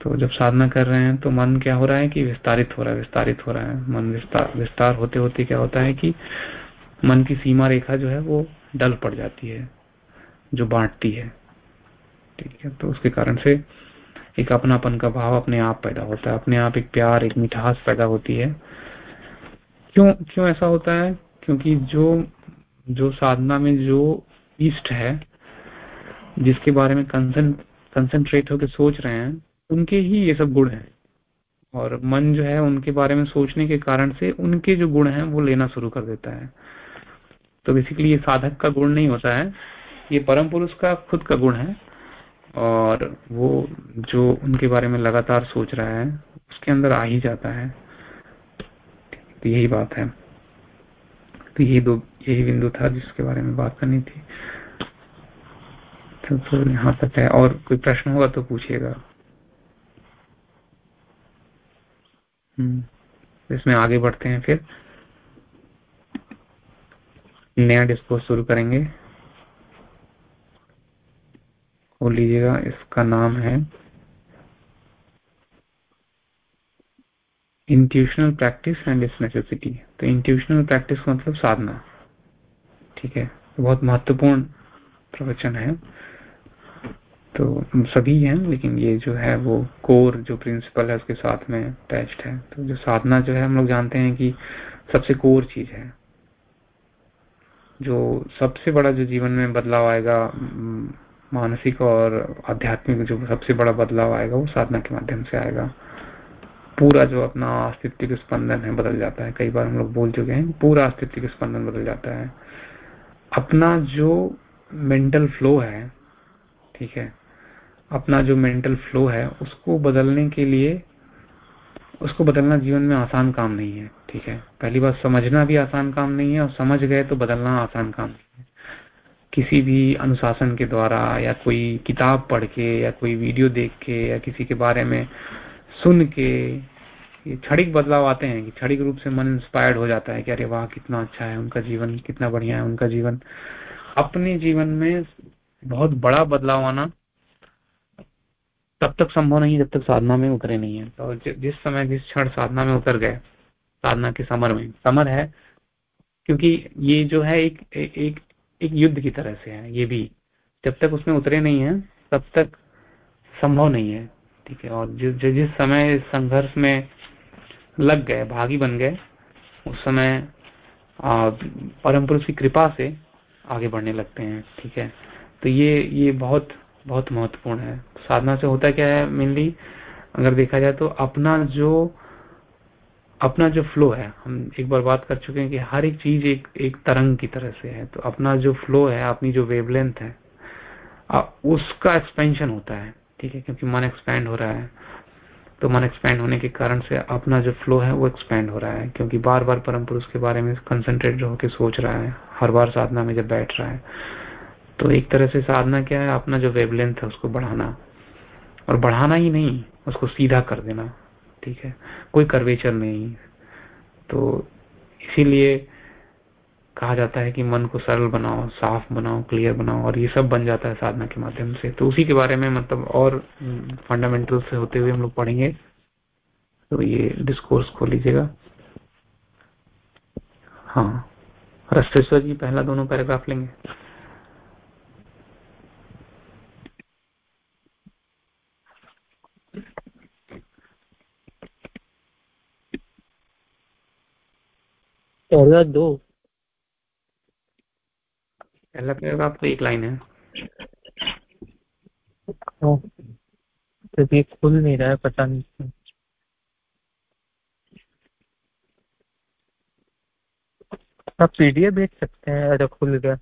तो जब साधना कर रहे हैं तो मन क्या हो रहा है कि विस्तारित हो रहा है, विस्तारित हो रहा है। मन विस्तार विस्तार होते होते क्या होता है कि मन की सीमा रेखा जो है, वो डल पड़ जाती है, जो बांटती है। ठीक है तो उसके कारण से एक अपनापन का भाव अपने आप पैदा होता है। अपने आप एक प्यार, एक मिठास पैदा होती है। क्यों क्यों ऐसा होता है? क्योंकि जो जो साधना में जो ईस्ट है जिसके बारे में कंसंट्रेट होकर सोच रहे हैं, उनके ही ये सब गुण हैं। और मन जो है, उनके बारे में सोचने के कारण से उनके जो गुण हैं, वो लेना शुरू कर देता है। तो बेसिकली ये साधक का गुण नहीं होता है, ये परम पुरुष का खुद का गुण है। और वो जो उनके बारे में लगातार सोच रहा है, उसके अंदर आ ही जाता है। तो यही बात है। तो यही दो, यही बिंदु था जिसके बारे में बात करनी थी। तो, तो यहाँ तक है। और कोई प्रश्न होगा तो पूछिएगा। हम्म इसमें आगे बढ़ते हैं फिर। नया डिस्कोर्स शुरू करेंगे। खोल लीजिएगा इसका नाम है intuitional practice and it's necessity तो इंट्यूशनल प्रैक्टिस का मतलब साधना। ठीक है तो बहुत महत्वपूर्ण प्रवचन है। तो सभी हैं, लेकिन ये जो है वो कोर जो प्रिंसिपल है उसके साथ में अटैच्ड है। तो जो साधना जो है हम लोग जानते हैं कि सबसे कोर चीज़ है। जो सबसे बड़ा जो जीवन में बदलाव आएगा मानसिक और आध्यात्मिक जो सबसे बड़ा बदलाव आएगा, वो साधना के माध्यम से आएगा। पूरा जो अपना अस्तित्व स्पंदन है बदल जाता है। कई बार हम लोग बोल चुके हैं, पूरा अस्तित्व स्पंदन बदल जाता है। अपना जो मेंटल फ्लो है, ठीक है अपना जो मेंटल फ्लो है, उसको बदलने के लिए, उसको बदलना जीवन में आसान काम नहीं है, ठीक है? पहली बात, समझना भी आसान काम नहीं है और समझ गए तो बदलना आसान काम नहीं है। किसी भी अनुशासन के द्वारा या कोई किताब पढ़ के या कोई वीडियो देख के या किसी के बारे में सुन के, ये क्षणिक बदलाव आते हैं कि क्षणिक रूप से मन इंस्पायर्ड हो जाता है कि अरे वाह, कितना अच्छा है उनका जीवन, कितना बढ़िया है उनका जीवन। अपने जीवन में बहुत बड़ा बदलाव आना तब तक संभव नहीं जब तक साधना में उतरे नहीं है। तो जिस समय जिस क्षण साधना में उतर गए, साधना के समर में, समर है क्योंकि ये जो है एक एक एक युद्ध की तरह से है, ये भी। जब तक उसमें उतरे नहीं है, तब तक संभव नहीं है, ठीक है। और जिस जिस समय संघर्ष में लग गए, भागी बन गए, उस समय परम पुरुष की कृपा से आगे बढ़ने लगते हैं, ठीक है। तो ये ये बहुत बहुत महत्वपूर्ण है। साधना से होता क्या है मेनली अगर देखा जाए तो अपना जो अपना जो फ्लो है हम एक बार बात कर चुके हैं कि हर एक चीज़ एक एक तरंग की तरह से है। तो अपना जो फ्लो है अपनी जो वेवलेंथ है आ, उसका एक्सपेंशन होता है ठीक है? क्योंकि मन एक्सपेंड हो रहा है तो मन एक्सपेंड होने के कारण से अपना जो फ्लो है वो एक्सपेंड हो रहा है। क्योंकि बार बार परम पुरुष के बारे में कंसंट्रेट होकर सोच रहा है हर बार साधना में जब बैठ रहा है तो एक तरह से साधना क्या है? अपना जो वेवलेंथ है, उसको बढ़ाना। और बढ़ाना ही नहीं, उसको सीधा कर देना, ठीक है? कोई कर्वेचर नहीं। तो इसीलिए कहा जाता है कि मन को सरल बनाओ, साफ़ बनाओ क्लियर बनाओ, और ये सब बन जाता है साधना के माध्यम से। तो उसी के बारे में मतलब और फंडामेंटल से होते हुए हम लोग पढ़ेंगे। तो ये डिस्कोर्स खोल लीजिएगा हाँ। रस्तेश्वर जी, पहला दोनों पैराग्राफ लेंगे। पैराग्राफ दो। पहला पैराग्राफ भेज सकते हैं अगर खुल गया।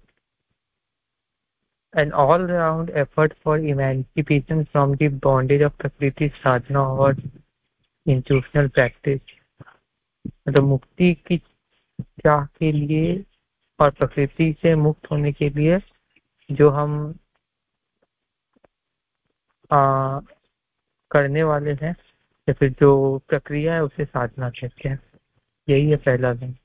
And all round effort for emancipation from the bondage of प्रकृति साधना और इंस्टीट्यूशनल प्रैक्टिस मतलब मुक्ति की चाह के लिए और प्रकृति से मुक्त होने के लिए जो हम आ, करने वाले हैं या फिर जो प्रक्रिया है उसे साधना कहते हैं। यही है पहला दिन।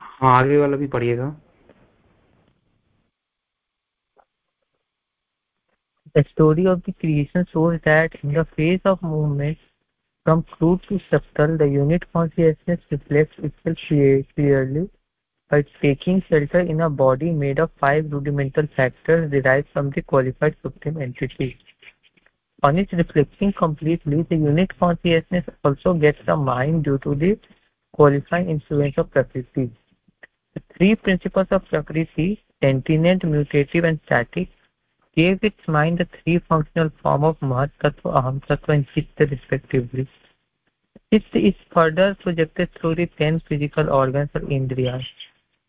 हाँ आगे वाला भी पढ़िएगा। The story of the creation shows that in the face of movement from crude to subtle, the unit consciousness reflects itself clearly by taking shelter in a body made of five rudimental factors derived from the qualified supreme entity. On its reflecting completely, the unit consciousness also gets a mind due to the qualifying influence of Prakriti. The three principles of Prakriti, sentient, mutative and static, gave its mind the three functional form of Mahat Tattva, Aham Tattva and Chitta respectively. Chitta is further projected through the ten physical organs or Indriyas.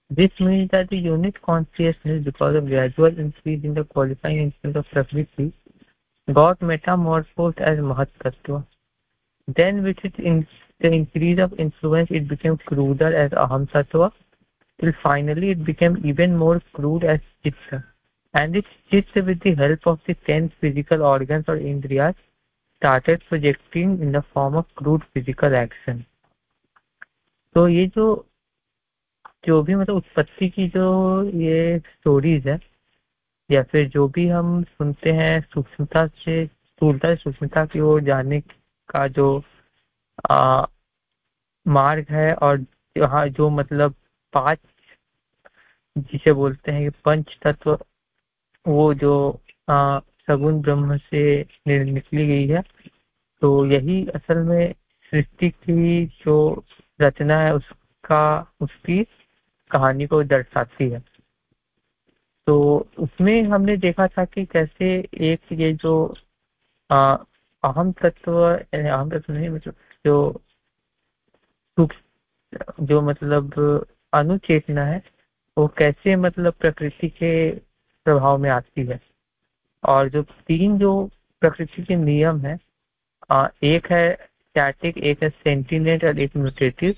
This means that the unit consciousness, because of gradual increase in the qualifying instinct of Prakriti, got metamorphosed as Mahat Tattva. Then with it in the increase of influence, it became cruder as Aham Tattva, till finally it became even more crude as Chitta and it sits with the help of the ten physical organs or indriyas started projecting in the form of crude physical action तो ये जो जो भी मतलब उत्पत्ति की जो ये स्टोरीज है या फिर जो भी हम सुनते हैं सूक्ष्मता से स्थूलता से सूक्ष्मता की ओर जाने का जो आ, मार्ग है और यहाँ जो मतलब पाँच जिसे बोलते हैं कि पंच तत्व वो जो आ, सगुन ब्रह्म से निकली गई है तो यही असल में सृष्टि की जो रचना है उसका उसकी कहानी को दर्शाती है। तो उसमें हमने देखा था कि कैसे एक ये जो अहम तत्व अहम तत्व नहीं मतलब जो जो मतलब अनुचेतना है वो कैसे मतलब प्रकृति के प्रभाव में आती है। और जो तीन जो प्रकृति के नियम है एक है स्टैटिक एक है सेंटिनेट और एक म्यूटेटिव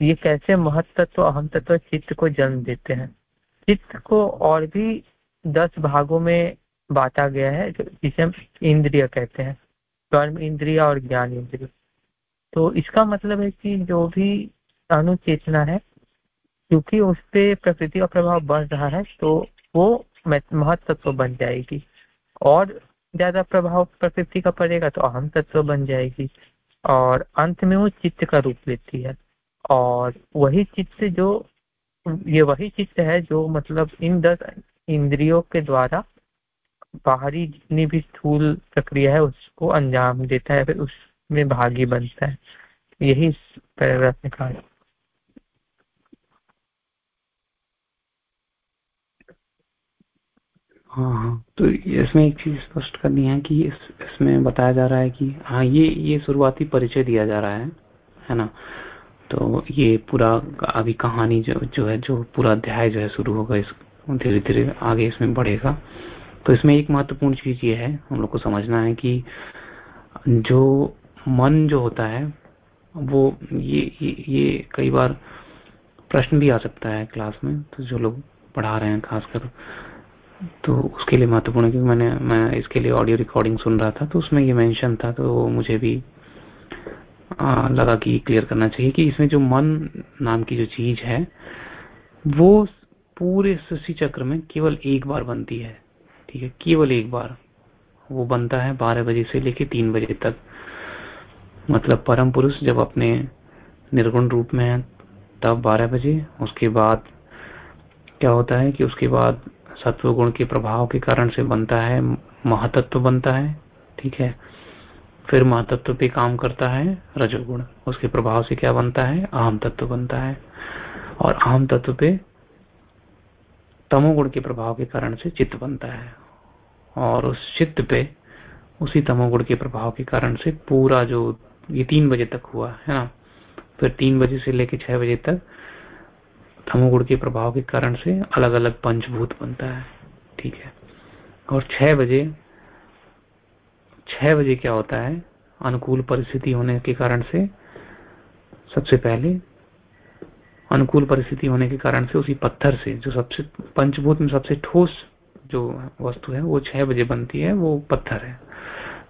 ये कैसे महत्व अहम तत्व चित्त को जन्म देते हैं। चित्त को और भी दस भागों में बांटा गया है जिसे हम इंद्रिय कहते हैं। कर्म इंद्रिय और ज्ञान इंद्रिय। तो इसका मतलब है कि जो भी अनुचेतना है, क्योंकि उस पर प्रकृति का प्रभाव बढ़ रहा है तो वो महत्व बन जाएगी। और ज़्यादा प्रभाव प्रकृति का पड़ेगा तो अहम तत्व बन जाएगी। और अंत में वो चित्त का रूप लेती है। और वही चित्त जो, ये वही चित्त है जो मतलब इन दस इंद्रियों के द्वारा बाहरी जितनी भी स्थूल प्रक्रिया है उसको अंजाम देता है, फिर उसमें भागी बनता है। यही पैराग्राफ में कहा हाँ हाँ तो इसमें एक चीज़ स्पष्ट करनी है कि इस इसमें बताया जा रहा है कि हाँ ये ये शुरुआती परिचय दिया जा रहा है है ना? तो ये पूरा अभी कहानी जो जो है जो पूरा अध्याय जो है शुरू होगा इस धीरे धीरे आगे इसमें बढ़ेगा। तो इसमें एक महत्वपूर्ण चीज़ ये है हम लोग को समझना है कि जो मन जो होता है वो ये ये, ये कई बार प्रश्न भी आ सकता है क्लास में तो जो लोग पढ़ा रहे हैं खासकर तो उसके लिए महत्वपूर्ण क्योंकि मैंने मैं इसके लिए ऑडियो रिकॉर्डिंग सुन रहा था तो उसमें ये मेंशन था तो मुझे भी आ, लगा कि क्लियर करना चाहिए कि इसमें जो मन नाम की जो चीज़ है वो पूरे सृष्टि चक्र में केवल एक बार बनती है ठीक है? केवल एक बार वो बनता है बारह बजे से लेके तीन बजे तक। मतलब परम पुरुष जब अपने निर्गुण रूप में है तब बारह बजे उसके बाद क्या होता है कि उसके बाद सत्व गुण के प्रभाव के कारण से बनता है, महातत्व बनता है, ठीक है? फिर महातत्व पे काम करता है, रजोगुण। उसके प्रभाव से क्या बनता है? आम तत्व बनता है। और आम तत्व पे तमोगुण के प्रभाव के कारण से चित्त बनता है। और उस चित्त पे उसी तमोगुण के प्रभाव के कारण से पूरा जो ये तीन बजे तक हुआ, है ना? फिर तीन बजे से लेकर छह बजे तक तमोगुण के प्रभाव के कारण से अलग अलग पंचभूत बनता है। ठीक है? और छह बजे छह बजे क्या होता है? अनुकूल परिस्थिति होने के कारण से, सबसे पहले, अनुकूल परिस्थिति होने के कारण से उसी पत्थर से, जो सबसे, पंचभूत में सबसे ठोस जो वस्तु है, वो छह बजे बनती है, वो पत्थर है।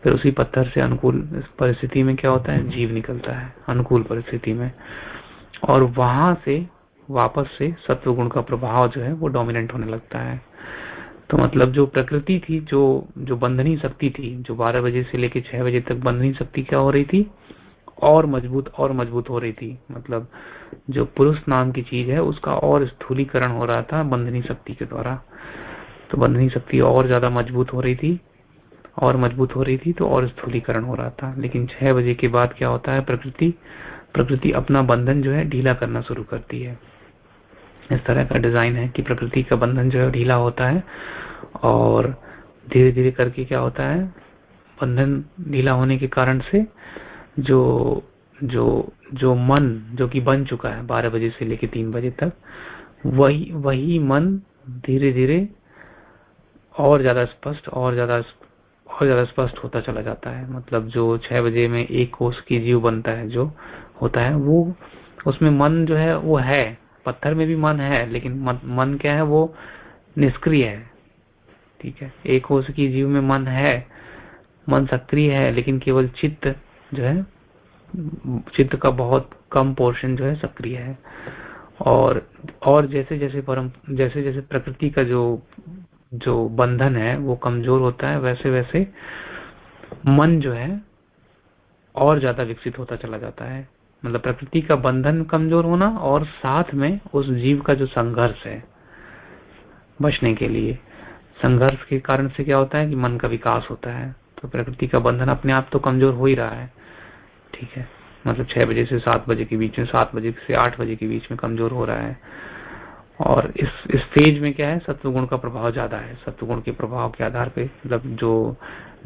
फिर उसी पत्थर से अनुकूल परिस्थिति में क्या होता है? जीव निकलता है, अनुकूल परिस्थिति में। और वहाँ से वापस से सत्व गुण का प्रभाव जो है वो डोमिनेंट होने लगता है। तो मतलब जो प्रकृति थी, जो जो बंधनी शक्ति थी, जो 12 बजे से लेकर 6 बजे तक बंधनी शक्ति क्या हो रही थी? और मज़बूत और मज़बूत हो रही थी। मतलब जो पुरुष नाम की चीज़ है, उसका और स्थूलीकरण हो रहा था बंधनी शक्ति के द्वारा। तो बंधनी शक्ति और ज़्यादा मज़बूत हो रही थी, और मज़बूत हो रही थी तो और स्थूलीकरण हो रहा था। लेकिन छह बजे के बाद क्या होता है, प्रकृति प्रकृति अपना बंधन जो है ढीला करना शुरू करती है। इस तरह का डिज़ाइन है कि प्रकृति का बंधन जो है ढीला होता है और धीरे धीरे करके क्या होता है, बंधन ढीला होने के कारण से जो जो जो मन जो कि बन चुका है बारह बजे से लेकर तीन बजे तक, वही वही मन धीरे धीरे और ज़्यादा स्पष्ट, और ज़्यादा और ज़्यादा स्पष्ट होता चला जाता है। मतलब जो छह बजे में एक कोष की जीव बनता है, जो होता है, वो, उसमें मन जो है, वो है। पत्थर में भी मन है लेकिन मन, मन क्या है वो निष्क्रिय है। ठीक है? एक कोष की जीव में मन है मन सक्रिय है लेकिन केवल चित्त जो है चित्त का बहुत कम पोर्शन जो है सक्रिय है। और और जैसे जैसे परम जैसे जैसे प्रकृति का जो जो बंधन है वो कमज़ोर होता है वैसे वैसे मन जो है और ज़्यादा विकसित होता चला जाता है। मतलब प्रकृति का बंधन कमज़ोर होना और साथ में उस जीव का जो संघर्ष है बचने के लिए। संघर्ष के कारण से क्या होता है कि मन का विकास होता है तो प्रकृति का बंधन अपने आप तो कमज़ोर हो ही रहा है, ठीक है? मतलब छह बजे से सात बजे के बीच में, सात बजे से आठ बजे के बीच में कमज़ोर हो रहा है। और इस इस फ़ेज़ में क्या है, सत्वगुण का प्रभाव ज़्यादा है। सत्वगुण के प्रभाव के आधार पे मतलब जो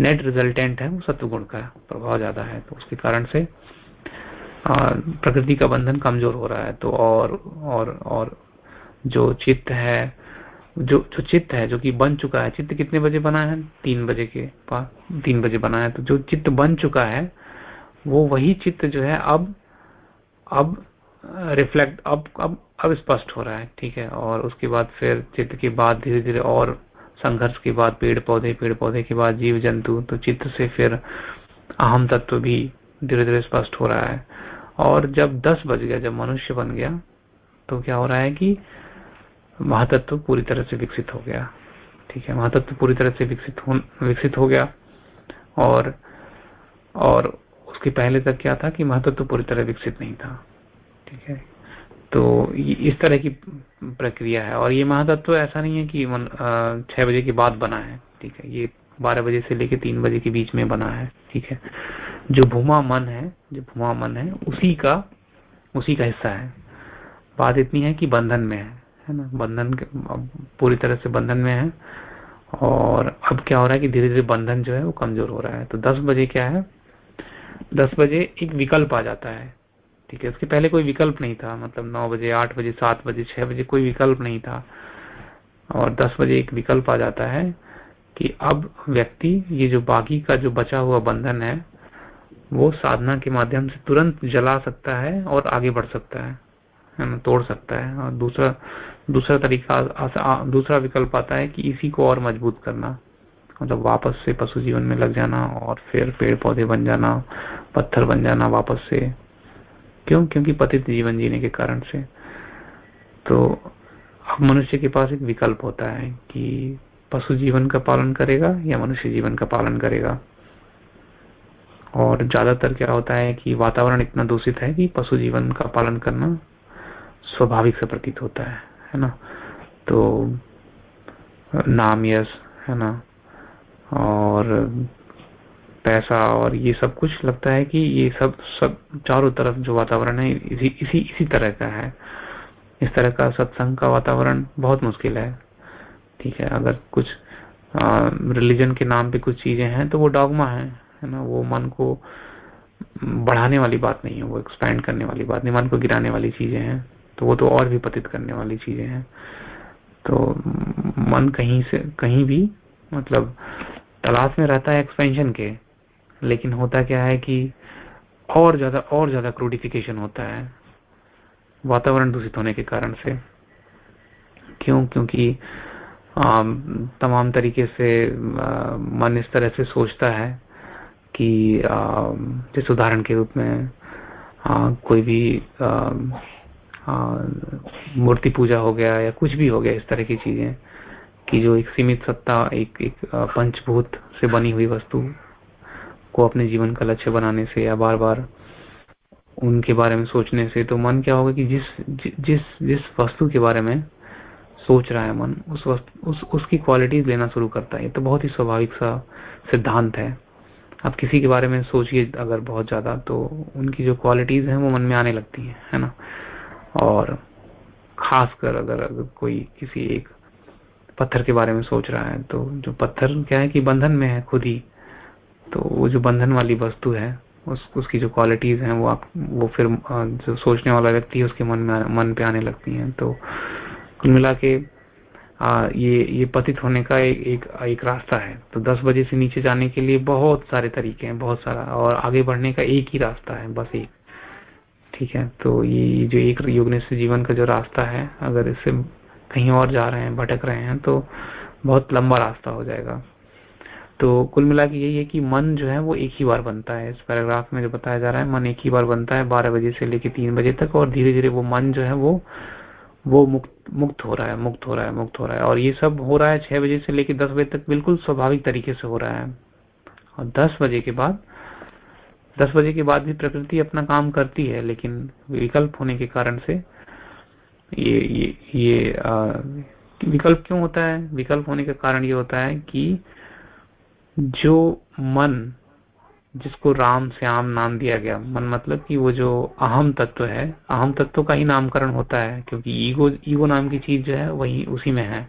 नेट रिजल्टेंट है, वो सत्वगुण का प्रभाव ज़्यादा है तो उसके कारण से प्रकृति का बंधन कमज़ोर हो रहा है तो और और और जो चित्त है, जो जो चित्त है, जो कि बन चुका है, चित्त कितने बजे बना है? तीन बजे के पास, तीन बजे बना है तो जो चित्त बन चुका है, वो वही चित्त जो है, अब अब रिफ्लेक्ट अब अब अब स्पष्ट हो रहा है, ठीक है? और उसके बाद फिर चित्त के बाद धीरे धीरे और संघर्ष के बाद पेड़ पौधे पेड़ पौधे के बाद जीव जंतु तो चित्त से फिर अहम तत्व भी धीरे धीरे स्पष्ट हो रहा है। और जब दस बज गया, जब मनुष्य बन गया तो क्या हो रहा है कि महातत्व पूरी तरह से विकसित हो गया। ठीक है, महातत्व पूरी तरह से विकसित हो विकसित हो गया। और और उसके पहले तक क्या था कि महातत्व पूरी तरह विकसित नहीं था। ठीक है तो इस तरह की प्रक्रिया है। और ये महातत्व ऐसा नहीं है कि छह बजे के बाद बना है। ठीक है, ये बारह बजे से लेकर तीन बजे के बीच में बना है, ठीक है? जो भूमा मन है, जो भूमा मन है, उसी का उसी का हिस्सा है। बात इतनी है कि बंधन में है है ना? बंधन पूरी तरह से बंधन में है। और अब क्या हो रहा है कि धीरे धीरे बंधन जो है वो कमज़ोर हो रहा है। तो दस बजे क्या है? दस बजे एक विकल्प आ जाता है, ठीक है? उसके पहले कोई विकल्प नहीं था मतलब नौ बजे, आठ बजे, सात बजे, छह बजे कोई विकल्प नहीं था। और दस बजे एक विकल्प आ जाता है कि अब व्यक्ति, ये जो बाकी का जो बचा हुआ बंधन है, वो साधना के माध्यम से तुरंत जला सकता है और आगे बढ़ सकता है तोड़ सकता है। और दूसरा दूसरा तरीका दूसरा विकल्प आता है कि इसी को और मज़बूत करना। मतलब वापस से पशु जीवन में लग जाना और फिर पेड़ पौधे बन जाना, पत्थर बन जाना वापस से। क्यों? क्योंकि पतित जीवन जीने के कारण से। तो अब मनुष्य के पास एक विकल्प होता है कि पशु जीवन का पालन करेगा या मनुष्य जीवन का पालन करेगा? और ज़्यादातर क्या होता है कि वातावरण इतना दूषित है कि पशु जीवन का पालन करना स्वाभाविक से प्रतीत होता है है ना? तो नाम यश है ना? और पैसा और ये सब कुछ लगता है कि ये सब सब चारों तरफ़ जो वातावरण है, इसी इसी इसी तरह का है। इस तरह का सत्संग का वातावरण बहुत मुश्किल है। ठीक है, अगर कुछ रिलीजन के नाम पे कुछ चीज़ें हैं तो वो डॉगमा है है ना? वो मन को बढ़ाने वाली बात नहीं है, वो एक्सपैंड करने वाली बात नहीं, मन को गिराने वाली चीज़ें हैं तो वो तो और भी पतित करने वाली चीज़ें हैं। तो मन कहीं से, कहीं भी मतलब तलाश में रहता है एक्सपेंशन के, लेकिन होता क्या है कि और ज़्यादा और ज़्यादा क्रूडिफिकेशन होता है, वातावरण दूषित होने के कारण से। क्यों? क्योंकि तमाम तरीके से मन इस तरह से सोचता है कि जिस उदाहरण के रूप में कोई भी मूर्ति पूजा हो गया या कुछ भी हो गया इस तरह की चीज़ें कि जो एक सीमित सत्ता एक एक पंचभूत से बनी हुई वस्तु को अपने जीवन का लक्ष्य बनाने से या बार बार उनके बारे में सोचने से तो मन क्या होगा कि जिस जिस जिस वस्तु के बारे में सोच रहा है मन उस वस्तु उस उसकी क्वालिटीज लेना शुरू करता है। तो बहुत ही स्वाभाविक सा सिद्धांत है। आप किसी के बारे में सोचिए अगर बहुत ज़्यादा तो उनकी जो क्वालिटीज हैं वो मन में आने लगती हैं है ना? और खासकर अगर, अगर कोई किसी एक पत्थर के बारे में सोच रहा है तो जो पत्थर क्या है कि बंधन में है खुद ही तो वो जो बंधन वाली वस्तु है उस उसकी जो क्वालिटीज हैं वो आप वो फिर जो सोचने वाला व्यक्ति है उसके मन में मन पे आने लगती हैं। तो कुल मिला के आ, ये ये पतित होने का एक एक, एक रास्ता है। तो 10 बजे से नीचे जाने के लिए बहुत सारे तरीके हैं बहुत सारा और आगे बढ़ने का एक ही रास्ता है बस एक। ठीक है? तो ये जो एक युग से जीवन का जो रास्ता है अगर इससे कहीं और जा रहे हैं भटक रहे हैं तो बहुत लंबा रास्ता हो जाएगा। तो कुल मिला के यही है कि मन जो है वो एक ही बार बनता है। इस पैराग्राफ में जो बताया जा रहा है मन एक ही बार बनता है बारह बजे से लेकर तीन बजे तक और धीरे धीरे वो मन जो है वो वो मुक्त मुक्त हो रहा है मुक्त हो रहा है मुक्त हो रहा है। और ये सब हो रहा है छह बजे से लेकर दस बजे तक बिल्कुल स्वाभाविक तरीके से हो रहा है। और दस बजे के बाद दस बजे के बाद भी प्रकृति अपना काम करती है लेकिन विकल्प होने के कारण से ये ये ये आ, विकल्प क्यों होता है? विकल्प होने का कारण ये होता है कि जो मन जिसको राम श्याम नाम दिया गया। मन मतलब कि वो जो अहम तत्व है, अहम तत्व का ही नामकरण होता है, क्योंकि ईगो ईगो नाम की चीज़ जो है, वही उसी में है।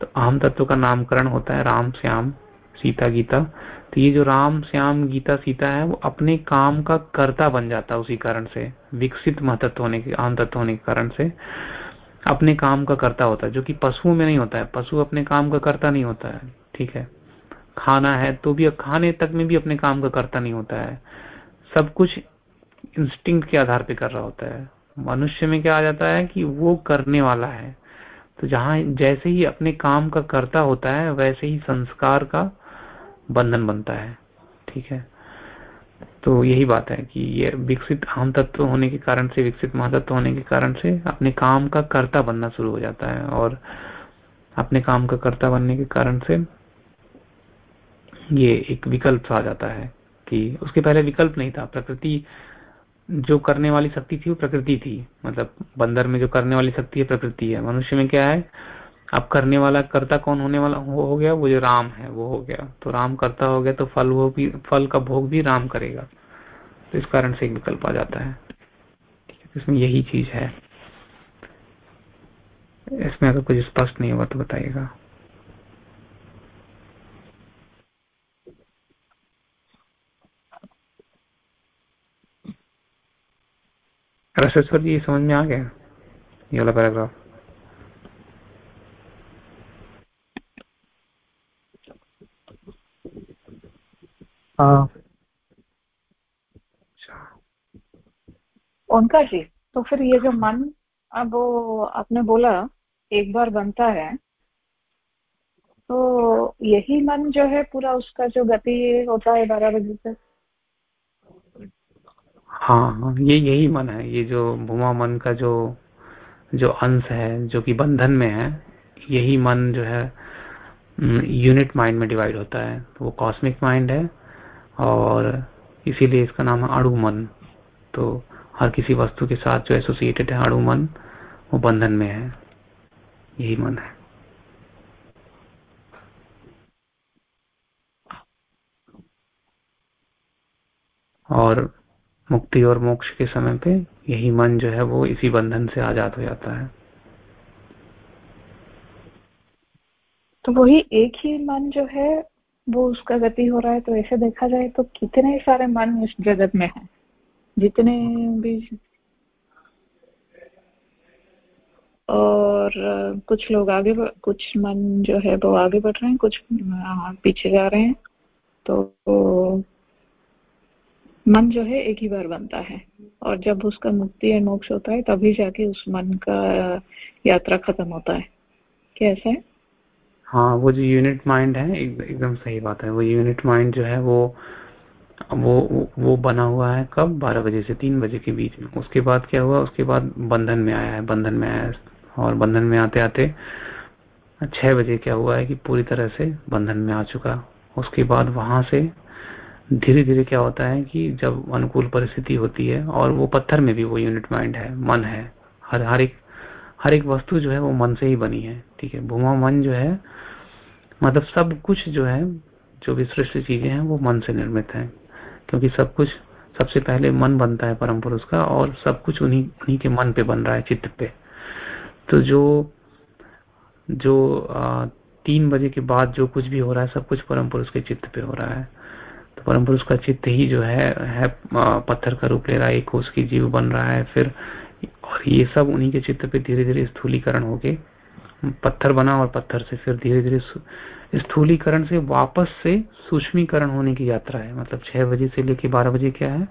तो अहम तत्व का नामकरण होता है राम श्याम सीता गीता। तो ये जो राम श्याम गीता सीता है, वो अपने काम का कर्ता बन जाता है उसी कारण से, विकसित महत्व होने के, अहम तत्व होने के कारण से अपने काम का कर्ता होता है, जो कि पशुओं में नहीं होता है। पशु अपने काम का कर्ता नहीं होता है, ठीक है? खाना है तो भी खाने तक में भी अपने काम का करता नहीं होता है। सब कुछ इंस्टिंक्ट के आधार पे कर रहा होता है। मनुष्य में क्या आ जाता है कि वो करने वाला है। तो जहाँ जैसे ही अपने काम का करता होता है, वैसे ही संस्कार का बंधन बनता है। ठीक है? तो यही बात है कि ये विकसित आम तत्व होने के कारण से, विकसित महातत्व होने के कारण से अपने काम का कर्ता बनना शुरू हो जाता है और अपने काम का कर्ता बनने के कारण से ये एक विकल्प आ जाता है कि उसके पहले विकल्प नहीं था। प्रकृति जो करने वाली शक्ति थी वो प्रकृति थी। मतलब बंदर में जो करने वाली शक्ति है प्रकृति है। मनुष्य में क्या है? अब करने वाला कर्ता कौन होने वाला? हो, हो गया वो जो राम है वो हो गया। तो राम करता हो गया तो फल वो भी फल का भोग भी राम करेगा। तो इस कारण से एक विकल्प आ जाता है। इसमें यही चीज़ है। इसमें अगर कुछ स्पष्ट नहीं हुआ तो बताइएगा। रसेश्वर जी समझ में आ गया ये वाला पैराग्राफ हाँ ओंकार जी तो फिर ये जो मन अब वो आपने बोला एक बार बनता है तो यही मन जो है पूरा उसका जो गति होता है बारह बजे तक? हाँ हाँ ये यही मन है, ये जो भूमा मन का जो जो अंश है, जो कि बंधन में है, यही मन जो है यूनिट माइंड में डिवाइड होता है। तो वो कॉस्मिक माइंड है और इसीलिए इसका नाम है अणु मन। तो हर किसी वस्तु के साथ जो एसोसिएटेड है अणु मन, वो बंधन में है। यही मन है। और मुक्ति और मोक्ष के समय पे यही मन जो है वो इसी बंधन से आज़ाद हो जाता है। तो वही एक ही मन जो है, वो उसका गति हो रहा है तो ऐसे देखा जाए तो कितने सारे मन इस जगत में है? जितने भी और कुछ लोग आगे कुछ मन जो है वो आगे बढ़ रहे हैं, कुछ पीछे जा रहे हैं तो मन जो है एक ही बार बनता है। और जब उसका मुक्ति या मोक्ष होता है, तभी जाके उस मन का यात्रा खत्म होता है। कैसे है? हाँ वो जो यूनिट माइंड है एकदम सही बात है। वो यूनिट माइंड जो है, वो वो वो बना हुआ है कब? 12 बजे से तीन बजे के बीच में। उसके बाद क्या हुआ? उसके बाद बंधन में आया है, बंधन में आया है। और बंधन में आते आते, छह बजे क्या हुआ है कि पूरी तरह से बंधन में आ चुका। उसके बाद वहाँ से धीरे धीरे क्या होता है कि जब अनुकूल परिस्थिति होती है और वो पत्थर में भी वो यूनिट माइंड है मन है हर हर एक हर एक वस्तु जो है वो मन से ही बनी है ठीक है? भूमा मन जो है मतलब सब कुछ जो है जो भी सृष्टि चीज़ें हैं वो मन से निर्मित है क्योंकि सब कुछ सबसे पहले मन बनता है परम पुरुष का और सब कुछ उन्हीं उन्हीं के मन पे बन रहा है चित्त पे। तो जो जो आ, तीन बजे के बाद जो कुछ भी हो रहा है सब कुछ परम पुरुष के चित्त पे हो रहा है। तो परम पुरुष का चित्त ही जो है है पत्थर का रूप ले रहा है, एक उसकी जीव बन रहा है, फिर और ये सब उन्हीं के चित्त पे धीरे धीरे स्थूलीकरण हो गए पत्थर बना और पत्थर से फिर धीरे धीरे स्थूलीकरण से वापस से सूक्ष्मीकरण होने की यात्रा है। मतलब छह बजे से लेके बारह बजे क्या है,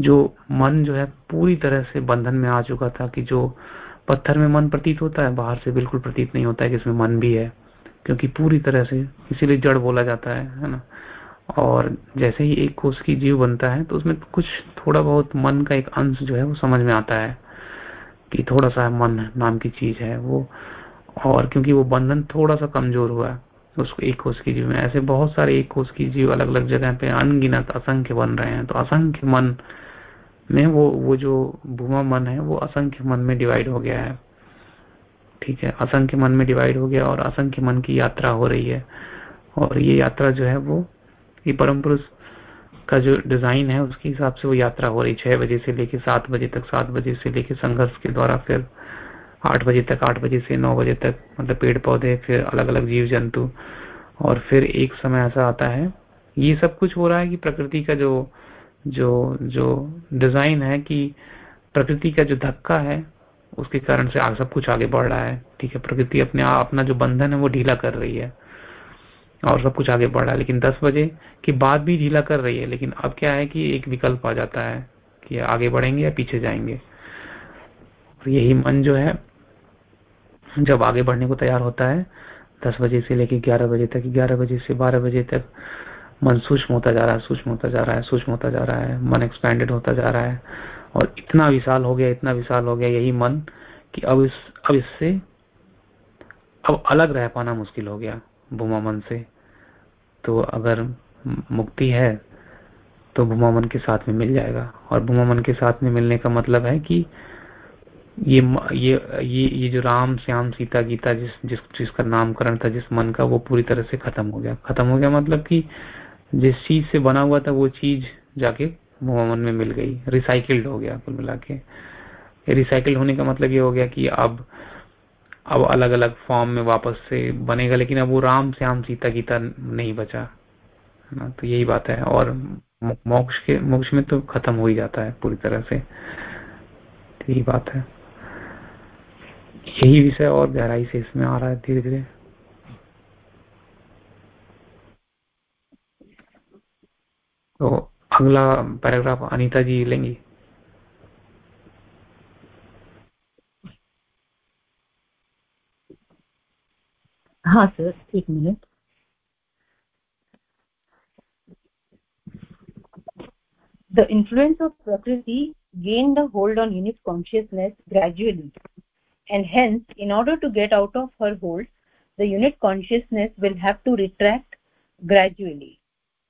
जो मन जो है पूरी तरह से बंधन में आ चुका था कि जो पत्थर में मन प्रतीत होता है, बाहर से बिल्कुल प्रतीत नहीं होता है कि इसमें मन भी है, क्योंकि पूरी तरह से, इसीलिए जड़ बोला जाता है है ना? और जैसे ही एक कोष की जीव बनता है तो उसमें कुछ थोड़ा बहुत मन का एक अंश जो है वो समझ में आता है कि थोड़ा सा मन नाम की चीज़ है वो। और क्योंकि वो बंधन थोड़ा सा कमज़ोर हुआ है उसको एक कोष की जीव में। ऐसे बहुत सारे एक कोष की जीव अलग अलग जगह पे अनगिनत असंख्य बन रहे हैं तो असंख्य मन में वो वो जो भूमा मन है, वो असंख्य मन में डिवाइड हो गया है। ठीक है, असंख्य मन में डिवाइड हो गया और असंख्य मन की यात्रा हो रही है। और ये यात्रा जो है वो ये परम पुरुष का जो डिज़ाइन है, उसके हिसाब से वो यात्रा हो रही, छह बजे से लेके सात बजे तक, सात बजे से लेके संघर्ष के द्वारा फिर आठ बजे तक, आठ बजे से नौ बजे तक मतलब पेड़ पौधे फिर अलग अलग जीव जंतु और फिर एक समय ऐसा आता है। ये सब कुछ हो रहा है कि प्रकृति का जो जो जो डिज़ाइन है कि प्रकृति का जो धक्का है, उसके कारण से आग सब कुछ आगे बढ़ रहा है। ठीक है, प्रकृति अपने अपना जो बंधन है, वो ढीला कर रही है। और सब कुछ आगे बढ़ रहा है। लेकिन 10 बजे के बाद भी ढीला कर रही है। लेकिन अब क्या है कि एक विकल्प आ जाता है कि आगे बढ़ेंगे या पीछे जाएँगे। और यही मन जो है, जब आगे बढ़ने को तैयार होता है, दस बजे से लेकर ग्यारह बजे तक, ग्यारह बजे से बारह बजे तक मन सूक्ष्म होता जा रहा है, सूक्ष्म होता जा रहा है, सूक्ष्म होता जा रहा है, मन एक्सपेंडेड होता जा रहा है। और इतना विशाल हो गया, इतना विशाल हो गया यही मन कि अब इस, अब इससे, अब अलग रह पाना मुश्किल हो गया भूमा मन से। तो अगर मुक्ति है तो भूमा मन के साथ में मिल जाएगा। और भूमा मन के साथ में मिलने का मतलब है कि ये ये ये ये जो राम, श्याम, सीता, गीता जिस जिस चीज़ का नामकरण था, जिस मन का, वो पूरी तरह से खत्म हो गया। खत्म हो गया मतलब कि जिस चीज़ से बना हुआ था, वो चीज़ जाके भूमा मन में मिल गई। रिसाइकिल्ड हो गया कुल मिला के। रिसाइकिल होने का मतलब ये हो गया कि अब अब अलग अलग फॉर्म में वापस से बनेगा, लेकिन अब वो राम श्याम सीता गीता नहीं बचा, है ना? तो यही बात है। और मोक्ष के, मोक्ष में तो खत्म हो ही जाता है पूरी तरह से। तो यही बात है। यही विषय और गहराई से इसमें आ रहा है धीरे धीरे तो अगला पैराग्राफ अनीता जी लेंगी। हाँ सर एक minute The influence of Prakriti gained a hold on unit consciousness gradually, and hence, in order to get out of her hold, the unit consciousness will have to retract gradually.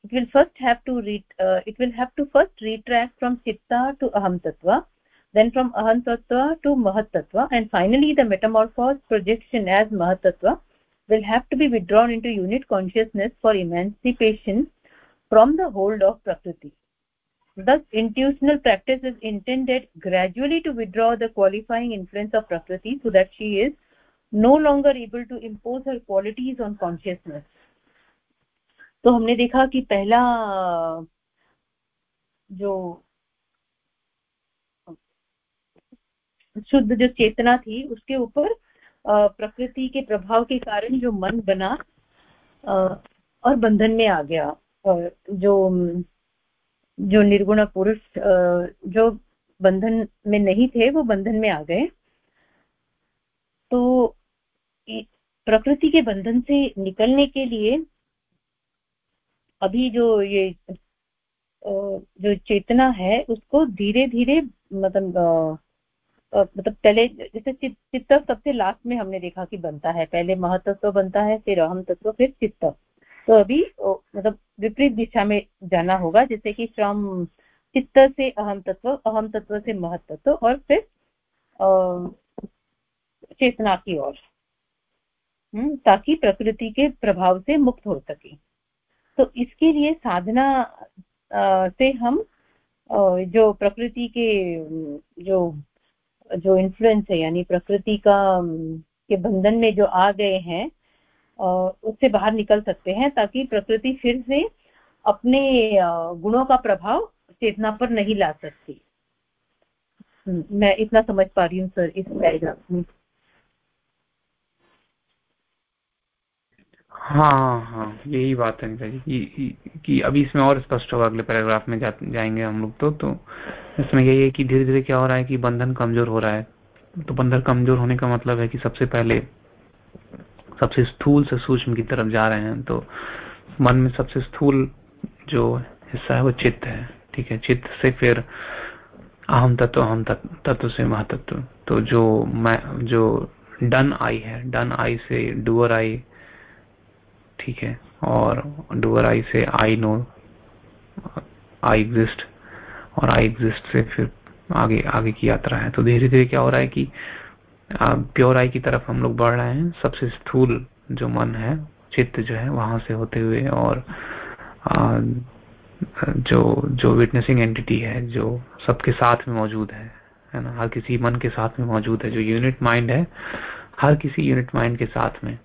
It will first have to re uh, it will have to first retract from chitta to aham tattva, then from aham tattva to mahat tattva, and finally the metamorphosed projection as mahat tattva will have to be withdrawn into unit consciousness for emancipation from the hold of prakriti thus intuitional practice is intended gradually to withdraw the qualifying influence of prakriti so that she is no longer able to impose her qualities on consciousness तो हमने देखा कि पहला जो शुद्ध जो चेतना थी उसके ऊपर प्रकृति के प्रभाव के कारण जो मन बना और बंधन में आ गया। जो जो निर्गुण पुरुष जो बंधन में नहीं थे, वो बंधन में आ गए। तो प्रकृति के बंधन से निकलने के लिए अभी जो ये जो चेतना है, उसको धीरे धीरे मतलब मतलब पहले जैसे चित्त सबसे लास्ट में हमने देखा कि बनता है। पहले महतत्व बनता है फिर अहम तत्व फिर चित्त तो अभी मतलब विपरीत दिशा में जाना होगा जैसे कि श्रम चित्त से अहम तत्व अहम तत्व से महतत्व और फिर चेतना की ओर हम्म, ताकि प्रकृति के प्रभाव से मुक्त हो सके। तो इसके लिए साधना से हम जो प्रकृति के जो जो इन्फ्लुएंस है, यानी प्रकृति का के बंधन में जो आ गए हैं उससे बाहर निकल सकते हैं ताकि प्रकृति फिर से अपने गुणों का प्रभाव चेतना पर नहीं ला सकती। मैं इतना समझ पा रही हूँ, सर, इस पैराग्राफ में। हाँ हाँ यही बात है जी कि, कि अभी इसमें और स्पष्ट होगा अगले पैराग्राफ में जा, जाएँगे हम लोग तो तो इसमें यही है कि धीरे धीरे क्या हो रहा है कि बंधन कमज़ोर हो रहा है। तो बंधन कमज़ोर होने का मतलब है कि सबसे पहले सबसे स्थूल से सूक्ष्म की तरफ़ जा रहे हैं तो मन में सबसे स्थूल जो हिस्सा है वो चित्त है ठीक है? चित्त से फिर अहम तत्व अहम तत्व से महातत्व। तो जो मैं जो डन आई है डन आई से डुअर आई ठीक है। और डुअर आई से आई नो आई एग्जिस्ट और आई एग्जिस्ट से फिर आगे आगे की यात्रा है। तो धीरे धीरे क्या हो रहा है कि प्योर आई की तरफ़ हम लोग बढ़ रहे हैं। सबसे स्थूल जो मन है चित्त जो है वहाँ से होते हुए और आ, जो जो विटनेसिंग एंटिटी है जो सबके साथ में मौजूद है है ना? हर किसी मन के साथ में मौजूद है। जो यूनिट माइंड है हर किसी यूनिट माइंड के साथ में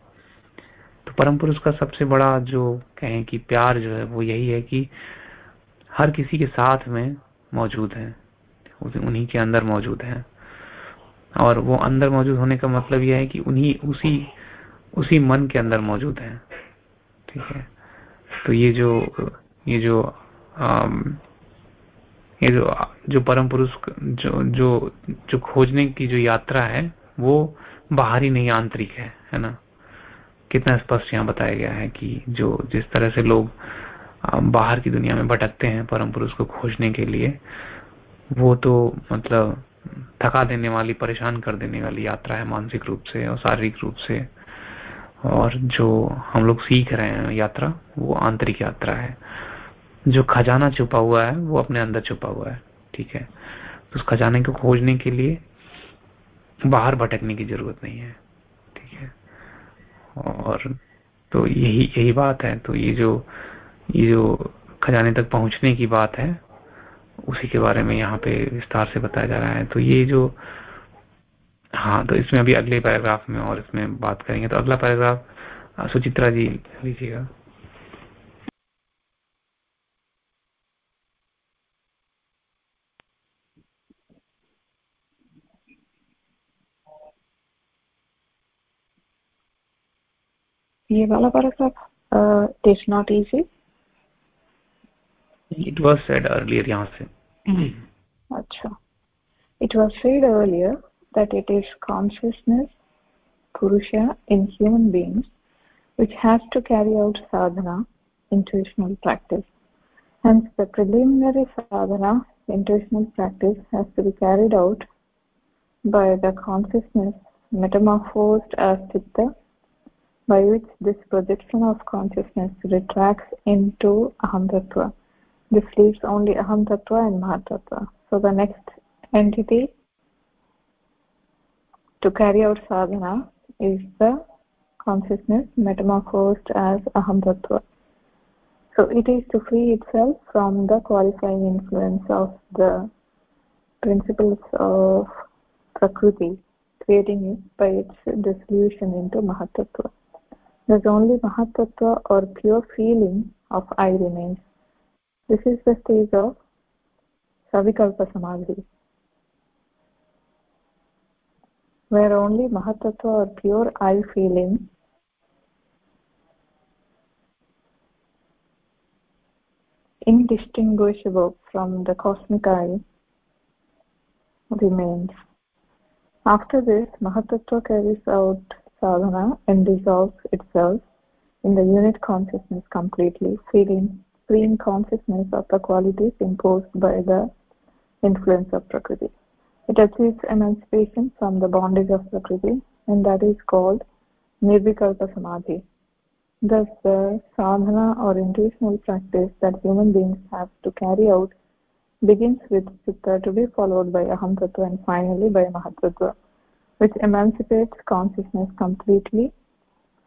तो परम पुरुष का सबसे बड़ा जो कहें कि प्यार जो है वो यही है कि हर किसी के साथ में मौजूद है। उन्हीं के अंदर मौजूद है। और वो अंदर मौजूद होने का मतलब यह है कि उन्हीं उसी उसी मन के अंदर मौजूद है। ठीक है? तो ये जो ये जो आम, ये जो जो परम पुरुष जो जो जो खोजने की जो यात्रा है वो बाहरी नहीं आंतरिक है है ना? कितना स्पष्ट यहाँ बताया गया है कि जो जिस तरह से लोग बाहर की दुनिया में भटकते हैं परम पुरुष को खोजने के लिए, वो तो मतलब थका देने वाली, परेशान कर देने वाली यात्रा है मानसिक रूप से और शारीरिक रूप से। और जो हम लोग सीख रहे हैं यात्रा, वो आंतरिक यात्रा है। जो खजाना छुपा हुआ है, वो अपने अंदर छुपा हुआ है, ठीक है। तो उस खजाने को खोजने के लिए बाहर भटकने की ज़रूरत नहीं है। और तो यही यही बात है। तो ये जो ये जो खजाने तक पहुँचने की बात है, उसी के बारे में यहाँ पे विस्तार से बताया जा रहा है। तो ये जो हाँ तो इसमें अभी अगले पैराग्राफ में और इसमें बात करेंगे। तो अगला पैराग्राफ, सुचित्रा जी, लीजिएगा। Uh, it is not easy. It was said earlier, Yase. Acha. It was said earlier that it is consciousness, Purusha, in human beings, which has to carry out sadhana, intuitional practice. Hence, the preliminary sadhana, intuitional practice, has to be carried out by the consciousness metamorphosed as Chitta by which this projection of consciousness retracts into aham tattva this leaves only aham tattva and mahatattva so the next entity to carry out sadhana is the consciousness metamorphosed as aham tattva so it is to free itself from the qualifying influence of the principles of prakriti creating it by its dissolution into mahatattva there's only mahatattva or pure feeling of i remains this is the stage of savikalpa samadhi where only mahatattva or pure i feeling indistinguishable from the cosmic eye remains. After this mahatattva carries out sadhana and dissolves itself in the unit consciousness completely, feeling freeing consciousness of the qualities imposed by the influence of Prakriti. It achieves emancipation from the bondage of Prakriti, and that is called Nirvikalpa Samadhi. Thus, the sadhana or intuitional practice that human beings have to carry out begins with Chitta to be followed by Aham Tattva and finally by Mahatattva which emancipates consciousness completely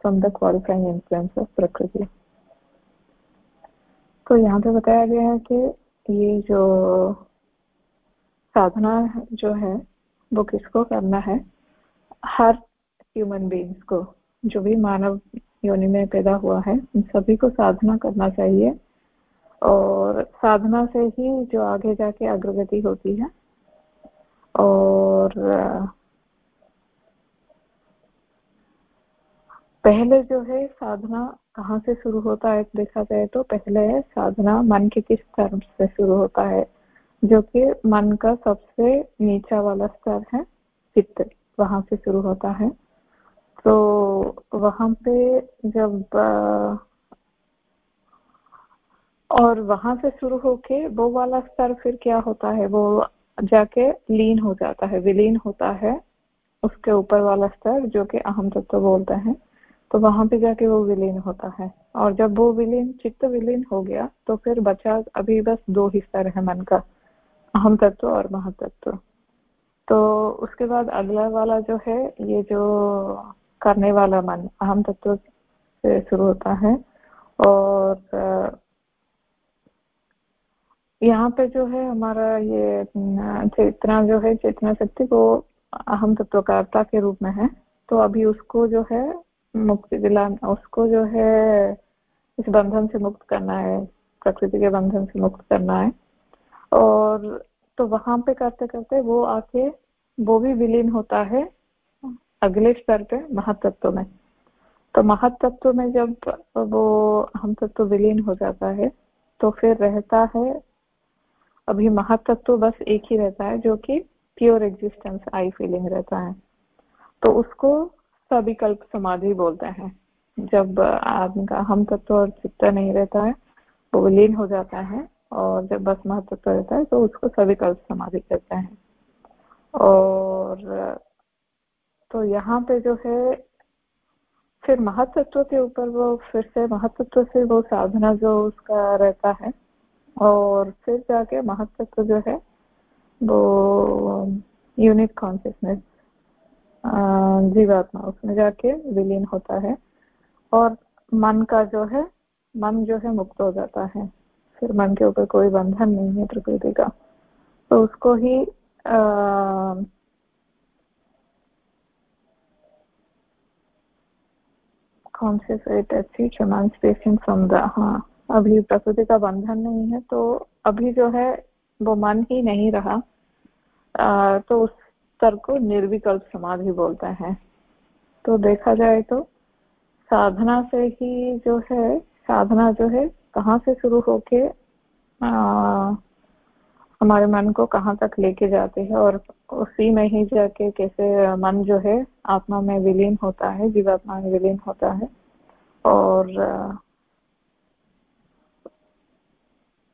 from the qualifying influence of prakriti. तो यहाँ पे बताया गया है कि ये जो साधना जो है, वो किसको करना है? हर ह्यूमन बींग्स को, जो भी मानव योनि में पैदा हुआ है, उन सभी को साधना करना चाहिए। और साधना से ही जो आगे जाके अग्रगति होती है। और पहले जो है साधना कहाँ से शुरू होता है देखा जाए तो पहले है साधना मन के किस स्तर से शुरू होता है, जो कि मन का सबसे नीचा वाला स्तर है, चित्त वहाँ से शुरू होता है। तो वहाँ पे जब, और वहाँ से शुरू होके वो वाला स्तर फिर क्या होता है, वो जाके लीन हो जाता है, विलीन होता है, उसके ऊपर वाला स्तर जो कि अहम तत्व तो बोलते हैं। तो वहाँ पे जाके वो विलीन होता है। और जब वो विलीन, चित्त विलीन हो गया तो फिर बचा अभी बस दो ही स्तर है मन का, अहम तत्व और महतत्व। तो उसके बाद अगला वाला जो है, ये जो करने वाला मन, अहम तत्व से शुरू होता है। और यहाँ पे जो है हमारा ये चेतना जो है, चेतना शक्ति वो अहम तत्वकारता के रूप में है। तो अभी उसको जो है मुक्ति दिलाना उसको जो है, इस बंधन से मुक्त करना है, प्रकृति के बंधन से मुक्त करना है। और तो वहाँ पे करते करते वो आके, वो भी विलीन होता है अगले स्तर पे महतत्व में। तो महातत्व में जब वो हम तत्व विलीन हो जाता है तो फिर रहता है, अभी महातत्व बस एक ही रहता है, जो कि प्योर एग्जिस्टेंस आई फीलिंग रहता है। तो उसको सविकल्प समाधि बोलते हैं। जब आदमी का हम तत्व और चित्त नहीं रहता है, वो विलीन हो जाता है और जब बस महत्व रहता है तो उसको सविकल्प समाधि कहते हैं। और तो यहाँ पे जो है, फिर महत्व के ऊपर वो, फिर से महत्व से वो साधना जो उसका रहता है, और फिर जाके महत्व जो है, वो, यूनिट कॉन्शियसनेस जीवात्मा उसमें जाके विलीन होता है और मन का जो है मन जो है मुक्त हो जाता है। फिर मन के ऊपर कोई बंधन नहीं है प्रकृति का। तो उसको ही फ्रॉम द हाँ अभी प्रकृति का बंधन नहीं है तो अभी जो है वो मन ही नहीं रहा। आ, तो उस स्तर को निर्विकल्प समाधि बोलते हैं। तो देखा जाए तो साधना से ही जो है, साधना जो है, कहाँ से शुरू होके हमारे मन को कहाँ तक लेके जाते हैं और उसी में ही जाके कैसे मन जो है, आत्मा में विलीन होता है, जीवात्मा में विलीन होता है। और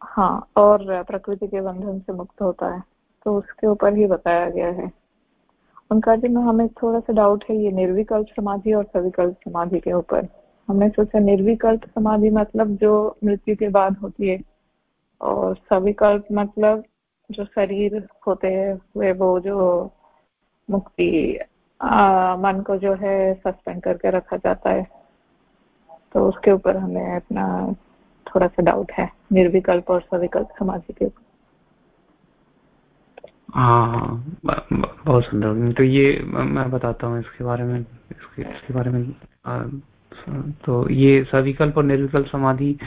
हाँ और प्रकृति के बंधन से मुक्त होता है। तो उसके ऊपर ही बताया गया है। उनका जी में हमें थोड़ा सा डाउट है, ये निर्विकल्प समाधि और सविकल्प समाधि के ऊपर। हमने सोचा निर्विकल्प समाधि मतलब जो मृत्यु के बाद होती है और सविकल्प मतलब जो शरीर होते हैं, वे वो जो मुक्ति मन को जो है सस्पेंड करके रखा जाता है। तो उसके ऊपर हमें अपना थोड़ा सा डाउट है, निर्विकल्प और सविकल्प समाधि के ऊपर। हाँ बहुत सुंदर। तो ये मैं बताता हूँ इसके बारे में इसके, इसके बारे में। आ, तो ये सविकल्प और निर्विकल्प समाधि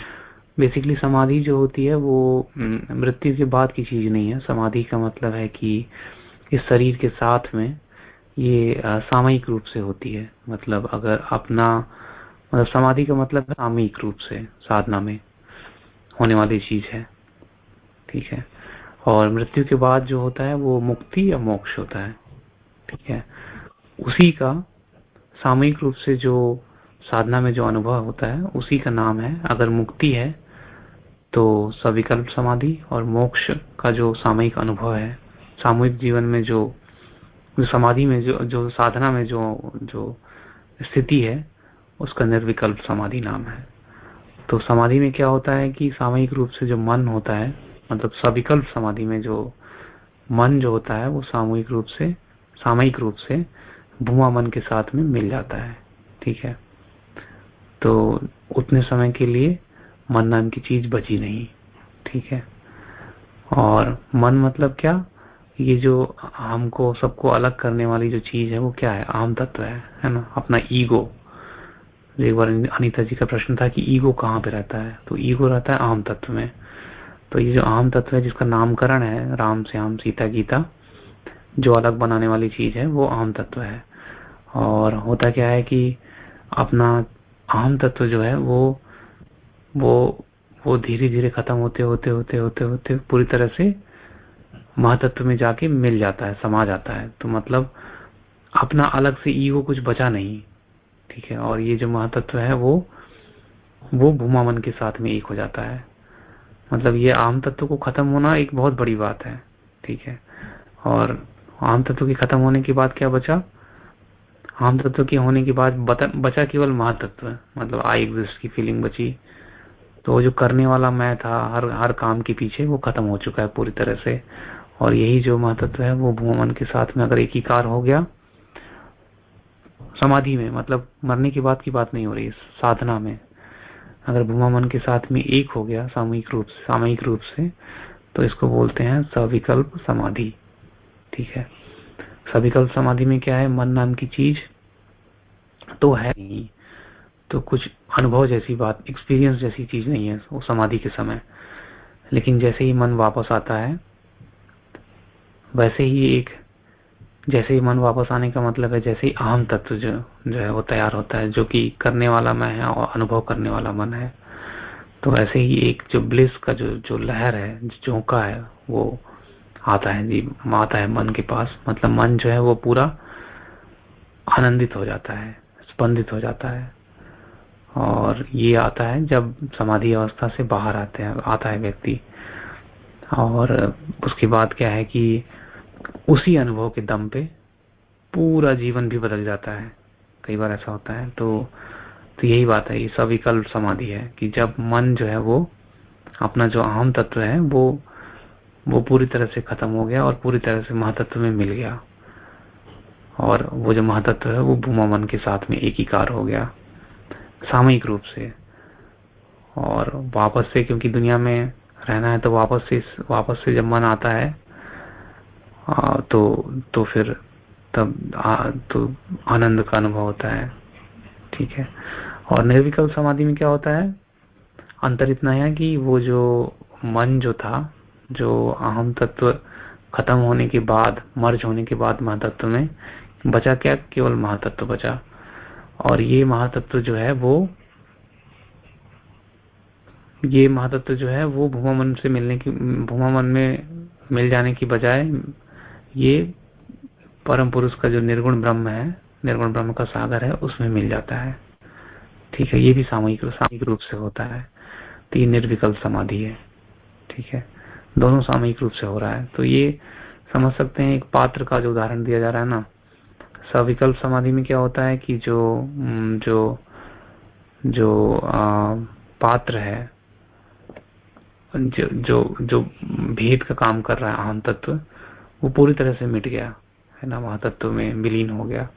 बेसिकली समाधि जो होती है वो मृत्यु के बाद की चीज़ नहीं है। समाधि का मतलब है कि इस शरीर के साथ में ये सामयिक रूप से होती है। मतलब अगर अपना मतलब समाधि का मतलब है सामयिक रूप से साधना में होने वाली चीज़ है। ठीक है? और मृत्यु के बाद जो होता है, वो मुक्ति या मोक्ष होता है। ठीक है? उसी का सामूहिक रूप से जो साधना में जो अनुभव होता है, उसी का नाम है, अगर मुक्ति है तो सविकल्प समाधि और मोक्ष का जो सामूहिक अनुभव है, सामूहिक जीवन में जो समाधि में जो जो साधना में जो जो स्थिति है, उसका निर्विकल्प समाधि नाम है। तो समाधि में क्या होता है कि सामूहिक रूप से जो मन होता है मतलब सविकल्प समाधि में जो मन जो होता है, वो सामूहिक रूप से, सामयिक रूप से भूमा मन के साथ में मिल जाता है, ठीक है? तो उतने समय के लिए मन नाम की चीज़ बची नहीं, ठीक है? और मन मतलब क्या? ये जो हमको, सबको अलग करने वाली जो चीज़ है, वो क्या है? आम तत्व है है ना? अपना ईगो। एक बार अनिता जी का प्रश्न था कि ईगो कहाँ पे रहता है? तो ईगो रहता है आम तत्व में। तो ये जो आम तत्व है, जिसका नामकरण है, राम श्याम सीता गीता, जो अलग बनाने वाली चीज़ है, वो आम तत्व है। और होता क्या है कि अपना आम तत्व जो है, वो वो वो धीरे धीरे खत्म होते होते होते होते होते पूरी तरह से महातत्व में जाके मिल जाता है, समा जाता है। तो मतलब अपना अलग से ईगो कुछ बचा नहीं, ठीक है? और ये जो महातत्व है, वो वो भूमा मन के साथ में एक हो जाता है। मतलब ये आम तत्व को खत्म होना एक बहुत बड़ी बात है, ठीक है? और आम तत्व के खत्म होने के बाद क्या बचा? आम तत्व के होने के बाद बचा केवल महातत्व मतलब आई एग्जिस्ट की फीलिंग बची। तो जो करने वाला मैं था, हर हर काम के पीछे वो खत्म हो चुका है पूरी तरह से। और यही जो महातत्व है, वो भूमन के साथ में अगर एकीकार हो गया, समाधि में मतलब मरने के बाद की बात नहीं हो रही, साधना में अगर भूमा मन के साथ में एक हो गया सामूहिक रूप से, सामूहिक रूप से तो इसको बोलते हैं सविकल्प समाधि। ठीक है? सविकल्प समाधि में क्या है? मन नाम की चीज़ तो है नहीं तो कुछ अनुभव जैसी बात एक्सपीरियंस जैसी चीज़ नहीं है वो समाधि के समय। लेकिन जैसे ही मन वापस आता है, वैसे ही एक जैसे ही मन वापस आने का मतलब है, जैसे ही अहम तत्व जो जो है वो तैयार होता है, जो कि करने वाला मैं है और अनुभव करने वाला मन है तो वैसे ही एक जो ब्लिस का जो जो लहर है झोंका है, वो आता है जी, आता है मन के पास। मतलब मन जो है वो पूरा आनंदित हो जाता है, स्पंदित हो जाता है। और ये आता है जब समाधि अवस्था से बाहर आते हैं, आता है व्यक्ति। और उसके बाद क्या है कि उसी अनुभव के दम पे पूरा जीवन भी बदल जाता है। कई बार ऐसा होता है तो तो यही बात है, ये सविकल्प समाधि है कि जब मन जो है वो, अपना जो अहम तत्व है, वो वो पूरी तरह से खत्म हो गया और पूरी तरह से महातत्व में मिल गया। और वो जो महातत्व है, वो भूमा मन के साथ में एकीकार हो गया, सामयिक रूप से। और वापस से, क्योंकि दुनिया में रहना है तो वापस से वापस से जब मन आता है आ, तो तो फिर तब आ, तो आनंद का अनुभव होता है। ठीक है? और निर्विकल्प समाधि में क्या होता है? अंतर इतना है कि वो जो मन जो था जो अहम तत्व खत्म होने के बाद मर्ज होने के बाद महातत्व में बचा क्या? केवल महातत्व बचा। और ये महातत्व जो है वो ये महातत्व जो है वो भूमा मन से मिलने की भूमा मन में मिल जाने की बजाय ये परम पुरुष का जो निर्गुण ब्रह्म है निर्गुण ब्रह्म का सागर है उसमें मिल जाता है। ठीक है ये भी सामूहिक सामूहिक रूप से होता है। तो ये निर्विकल्प समाधि है। ठीक है दोनों सामूहिक रूप से हो रहा है। तो ये समझ सकते हैं एक पात्र का जो उदाहरण दिया जा रहा है ना सविकल्प समाधि में क्या होता है कि जो जो जो आ, पात्र है जो जो जो भेद का काम कर रहा है अहम तत्व वो पूरी तरह से मिट गया, है ना, महातत्व में विलीन हो गया।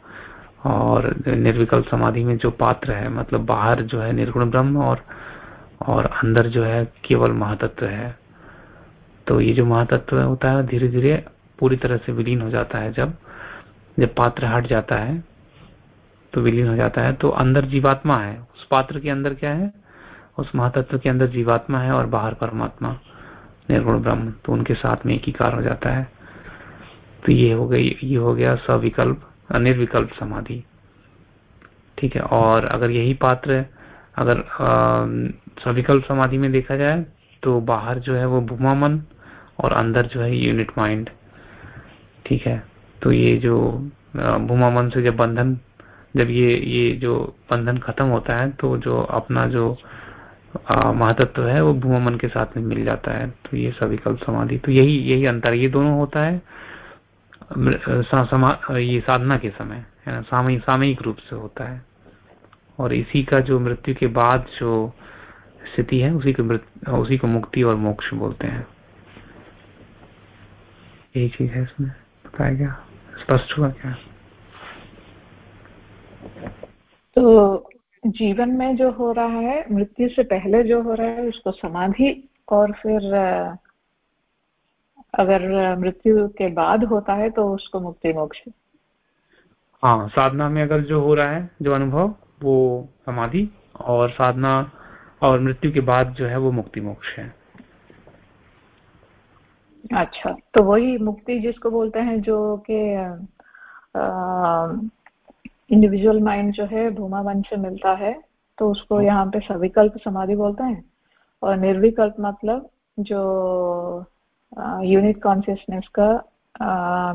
और निर्विकल्प समाधि में जो पात्र है मतलब बाहर जो है निर्गुण ब्रह्म और और अंदर जो है केवल महातत्व है। तो ये जो महातत्व होता है धीरे धीरे पूरी तरह से विलीन हो जाता है। जब जब पात्र हट जाता है तो विलीन हो जाता है। तो अंदर जीवात्मा है। उस पात्र के अंदर क्या है? उस महातत्व के अंदर जीवात्मा है और बाहर परमात्मा, निर्गुण ब्रह्म तो उनके साथ में एकीकार हो जाता है। तो ये हो गई, ये हो गया सविकल्प निर्विकल्प समाधि। ठीक है, और अगर यही पात्र अगर सविकल्प समाधि में देखा जाए तो बाहर जो है वो भूमा मन और अंदर जो है यूनिट माइंड ठीक है तो ये जो भूमा मन से जब बंधन, जब ये ये जो बंधन खत्म होता है तो जो अपना जो महातत्व है, वो भूमा मन के साथ में मिल जाता है। तो ये सविकल्प समाधि तो यही यही अंतर, ये दोनों होता है। ये साधना के समय, है ना सामयिक सामयिक रूप से होता है। और इसी का जो मृत्यु के बाद जो स्थिति है, उसी को उसी को मुक्ति और मोक्ष बोलते हैं। यही चीज़ है इसमें, बताया गया? स्पष्ट हुआ क्या? तो जीवन में जो हो रहा है, मृत्यु से पहले जो हो रहा है, उसको समाधि और फिर अगर मृत्यु के बाद होता है तो उसको मुक्ति मोक्ष हाँ। साधना में अगर जो हो रहा है जो अनुभव वो समाधि और साधना और मृत्यु के बाद जो है वो मुक्ति मोक्ष है। अच्छा तो वही मुक्ति जिसको बोलते हैं जो कि इंडिविजुअल माइंड जो है भूमा मन से मिलता है तो उसको हाँ। यहाँ पे सविकल्प समाधि बोलते हैं। और निर्विकल्प मतलब जो यूनिट कॉन्शियसनेस का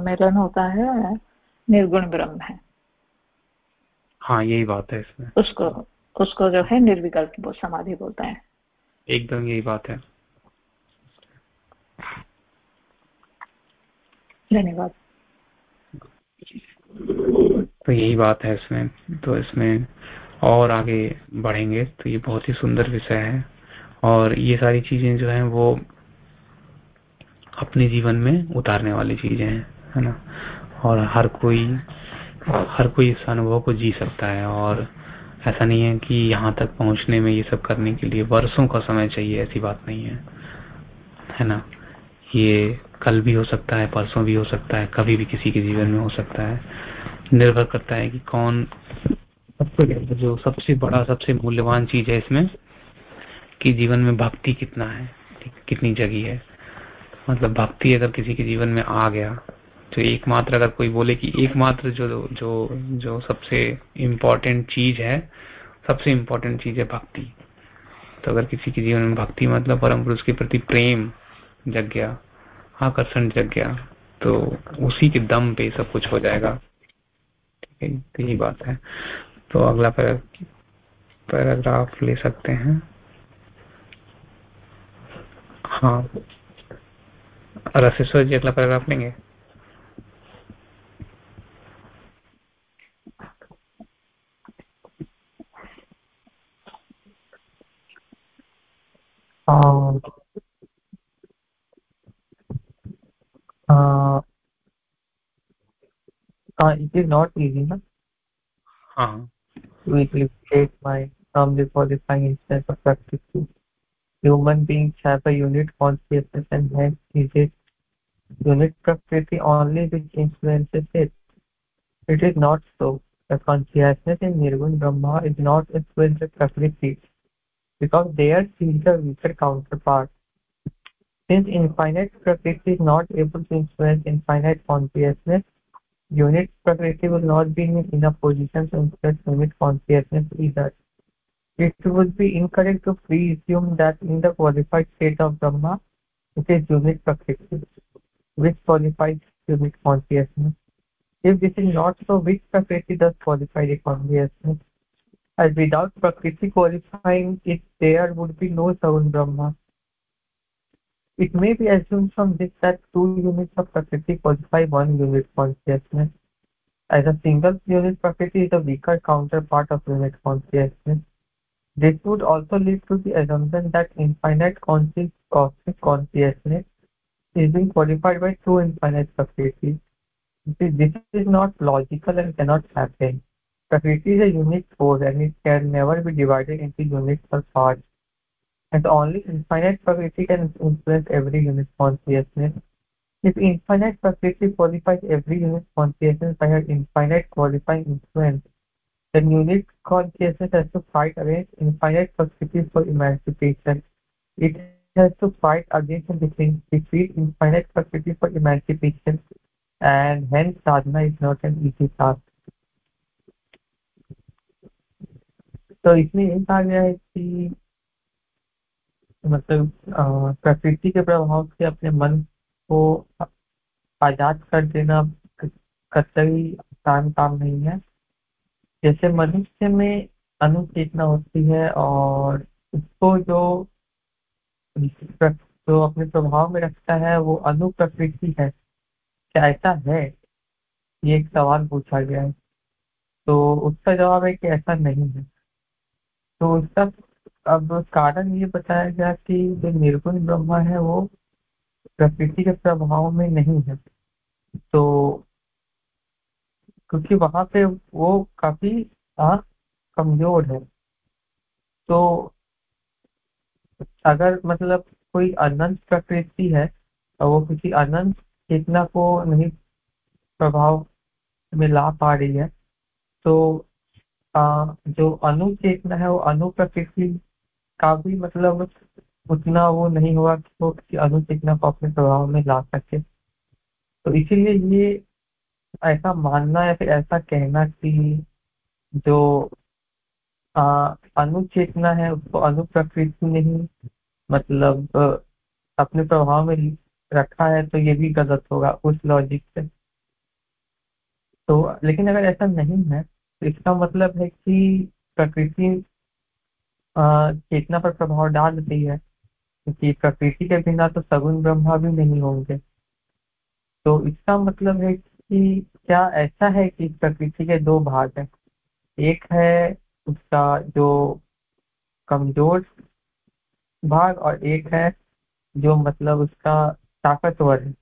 मिलन होता है निर्गुण ब्रह्म है। हाँ यही बात है इसमें। उसको उसको जो है निर्विकल्प समाधि बोलते हैं। एकदम यही बात है। धन्यवाद। तो यही बात है इसमें तो इसमें और आगे बढ़ेंगे तो ये बहुत ही सुंदर विषय है। और ये सारी चीज़ें जो हैं वो अपने जीवन में उतारने वाली चीज़ें हैं, है ना? और हर कोई हर कोई इस अनुभव को जी सकता है और ऐसा नहीं है कि यहाँ तक पहुँचने में ये सब करने के लिए वर्षों का समय चाहिए, ऐसी बात नहीं है है ना? ये कल भी हो सकता है, परसों भी हो सकता है, कभी भी किसी के जीवन में हो सकता है। निर्भर करता है कि कौन सबसे जो सबसे बड़ा, सबसे मूल्यवान चीज़ है इसमें कि जीवन में भक्ति कितना है, कितनी जगी है। मतलब भक्ति अगर किसी के जीवन में आ गया तो एकमात्र अगर कोई बोले कि एकमात्र जो जो जो सबसे इम्पोर्टेंट चीज़ है, सबसे इम्पोर्टेंट चीज़ है भक्ति। तो अगर किसी के जीवन में भक्ति मतलब परम पुरुष के प्रति प्रेम जग गया, आकर्षण जग गया तो उसी के दम पे सब कुछ हो जाएगा। ठीक है तो यही बात है। तो अगला पैराग्राफ ले सकते हैं। हाँ। और असिस्टो अगला पैराग्राफ लेंगे it is not easy na huh weekly take my from the qualifying instance of practice human beings have a unit consciousness and hence is it unit prakriti only which influences it. It is not so. The consciousness in Nirgun Brahma is not influenced by prakriti because there sees the weaker counterpart. Since infinite prakriti is not able to influence infinite consciousness, unit prakriti will not be in a position to influence unit consciousness either. It would be incorrect to presume that in the qualified state of Brahma, it is unit prakriti, which qualifies unit consciousness. If this is not so, which prakriti does qualify the consciousness? As without prakriti qualifying it, there would be no Sagun Brahma. It may be assumed from this that two units of Prakriti qualify one unit consciousness, as a single unit Prakriti is a weaker counterpart of unit consciousness. This would also lead to the assumption that infinite conscious cosmic consciousness is being qualified by two infinite Prakritis. This is not logical and cannot happen. Prakriti is a unique force and it can never be divided into units or parts and only infinite Prakriti can influence every unit consciousness. If infinite Prakriti qualifies every unit consciousness by her infinite qualifying influence, then unit consciousness has to fight against infinite Prakriti for emancipation. It has to fight against and defeat infinite Prakriti for emancipation, and hence sadhana is not an easy task. तो इसमें ये कहा गया है कि मतलब प्रकृति के प्रभाव से अपने मन को आज़ाद कर देना कतई आसान काम नहीं है जैसे मनुष्य में अनुचेतना होती है और उसको जो जो अपने प्रभाव में रखता है, वो अनुप्रकृति है। क्या ऐसा है? ये एक सवाल पूछा गया है। तो उसका जवाब है कि ऐसा नहीं है। तो उसका अब कारण ये बताया गया कि जो निर्गुण ब्रह्म है, वो प्रकृति के प्रभाव में नहीं है। तो क्योंकि वहाँ पे वो काफ़ी कमज़ोर है। तो अगर मतलब कोई अनंत प्रकृति है और वो किसी अनंत चेतना को नहीं प्रभाव में ला पा रही है तो आ, जो अनु चेतना है वो अनु प्रकृति का भी मतलब उतना वो नहीं हुआ कि वो किसी अनुचेतना को अपने प्रभाव में ला सके। तो इसीलिए ये ऐसा मानना या फिर ऐसा कहना कि जो अनुचेतना है, उसको अनुप्रकृति नहीं मतलब अपने प्रभाव में रखा है तो ये भी गलत होगा उस लॉजिक से। तो लेकिन अगर ऐसा नहीं है तो इसका मतलब है कि प्रकृति चेतना पर प्रभाव डाल देती है, क्योंकि प्रकृति के बिना तो सगुन ब्रह्मा भी नहीं होंगे। तो इसका मतलब है कि क्या ऐसा है कि प्रकृति के दो भाग हैं? एक है उसका जो कमज़ोर भाग और एक है जो मतलब उसका ताकतवर है।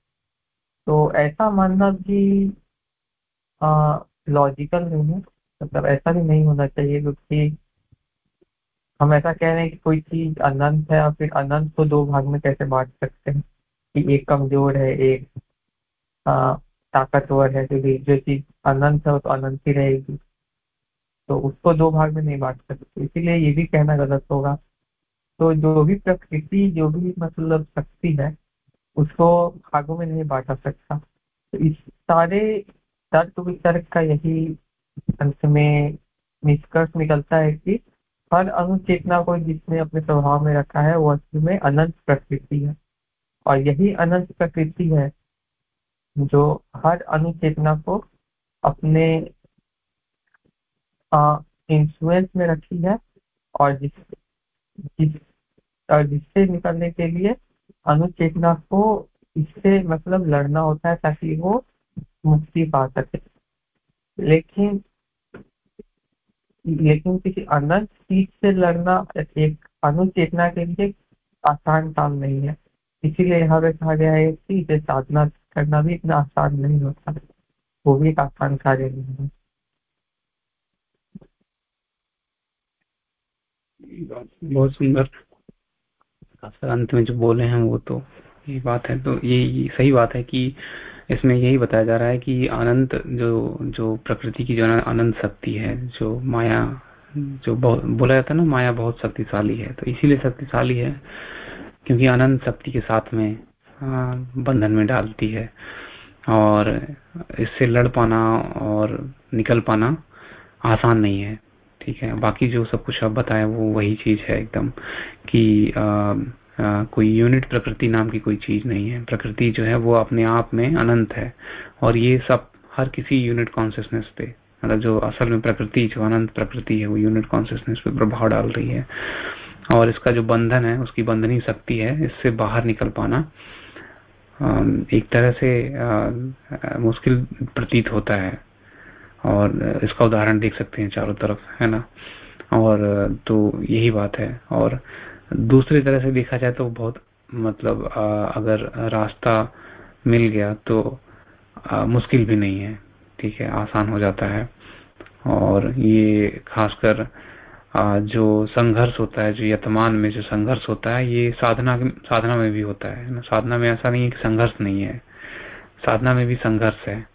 तो ऐसा मानना भी लॉजिकल नहीं है मतलब ऐसा भी नहीं होना चाहिए क्योंकि हम ऐसा कह रहे हैं कि कोई चीज़ अनंत है और फिर अनंत को दो भाग में कैसे बांट सकते हैं? कि एक कमज़ोर है, एक ताकतवर है, क्योंकि जो चीज़ अनंत है वो तो अनंत ही रहेगी। तो उसको दो भाग में नहीं बांट सकते इसीलिए ये भी कहना गलत होगा। तो जो भी प्रकृति, जो भी मतलब शक्ति है, उसको भागों में नहीं बांटा सकता। तो इस सारे तर्क वितर्क का यही अंत में निष्कर्ष निकलता है कि हर अनुचेतना को जिसने अपने स्वभाव में रखा है, वो असल में अनंत प्रकृति है। और यही अनंत प्रकृति है जो हर अनुचेतना को अपने इंफ्लुएंस में रखी है और जिस जिस और जिससे निकलने के लिए अनुचेतना को इससे मतलब लड़ना होता है ताकि वो मुक्ति पा सके। लेकिन लेकिन किसी अनंत चीज़ से लड़ना एक अनुचेतना के लिए आसान काम नहीं है। इसीलिए यहाँ पे कहा गया है कि इसे साधना करना भी इतना आसान नहीं होता। वो भी एक आसान कार्य नहीं है। बहुत सुंदर। अंत में जो बोले हैं वो तो ये बात है तो ये ये सही बात है कि इसमें यही बताया जा रहा है कि अनंत जो जो प्रकृति की जो अनंत शक्ति है, जो माया, जो बोला जाता है ना, माया बहुत शक्तिशाली है तो इसीलिए शक्तिशाली है क्योंकि अनंत शक्ति के साथ में बंधन में डालती है और इससे लड़ पाना और निकल पाना आसान नहीं है। ठीक है बाकी जो सब कुछ आप बताया वो वही चीज़ है एकदम कि आ, आ, कोई यूनिट प्रकृति नाम की कोई चीज़ नहीं है। प्रकृति जो है वो अपने आप में अनंत है और ये सब हर किसी यूनिट कॉन्सियसनेस पे मतलब जो असल में प्रकृति जो अनंत प्रकृति है वो यूनिट कॉन्सियसनेस पे प्रभाव डाल रही है। और इसका जो बंधन है उसकी बंधनी शक्ति है इससे बाहर निकल पाना एक तरह से मुश्किल प्रतीत होता है। और इसका उदाहरण देख सकते हैं चारों तरफ़, है ना? और तो यही बात है। और दूसरी तरह से देखा जाए तो बहुत मतलब अगर रास्ता मिल गया तो मुश्किल भी नहीं है, ठीक है? आसान हो जाता है। और ये खासकर जो संघर्ष होता है, जो यतमान में जो संघर्ष होता है, ये साधना साधना में भी होता है साधना में ऐसा नहीं है कि संघर्ष नहीं है। साधना में भी संघर्ष है।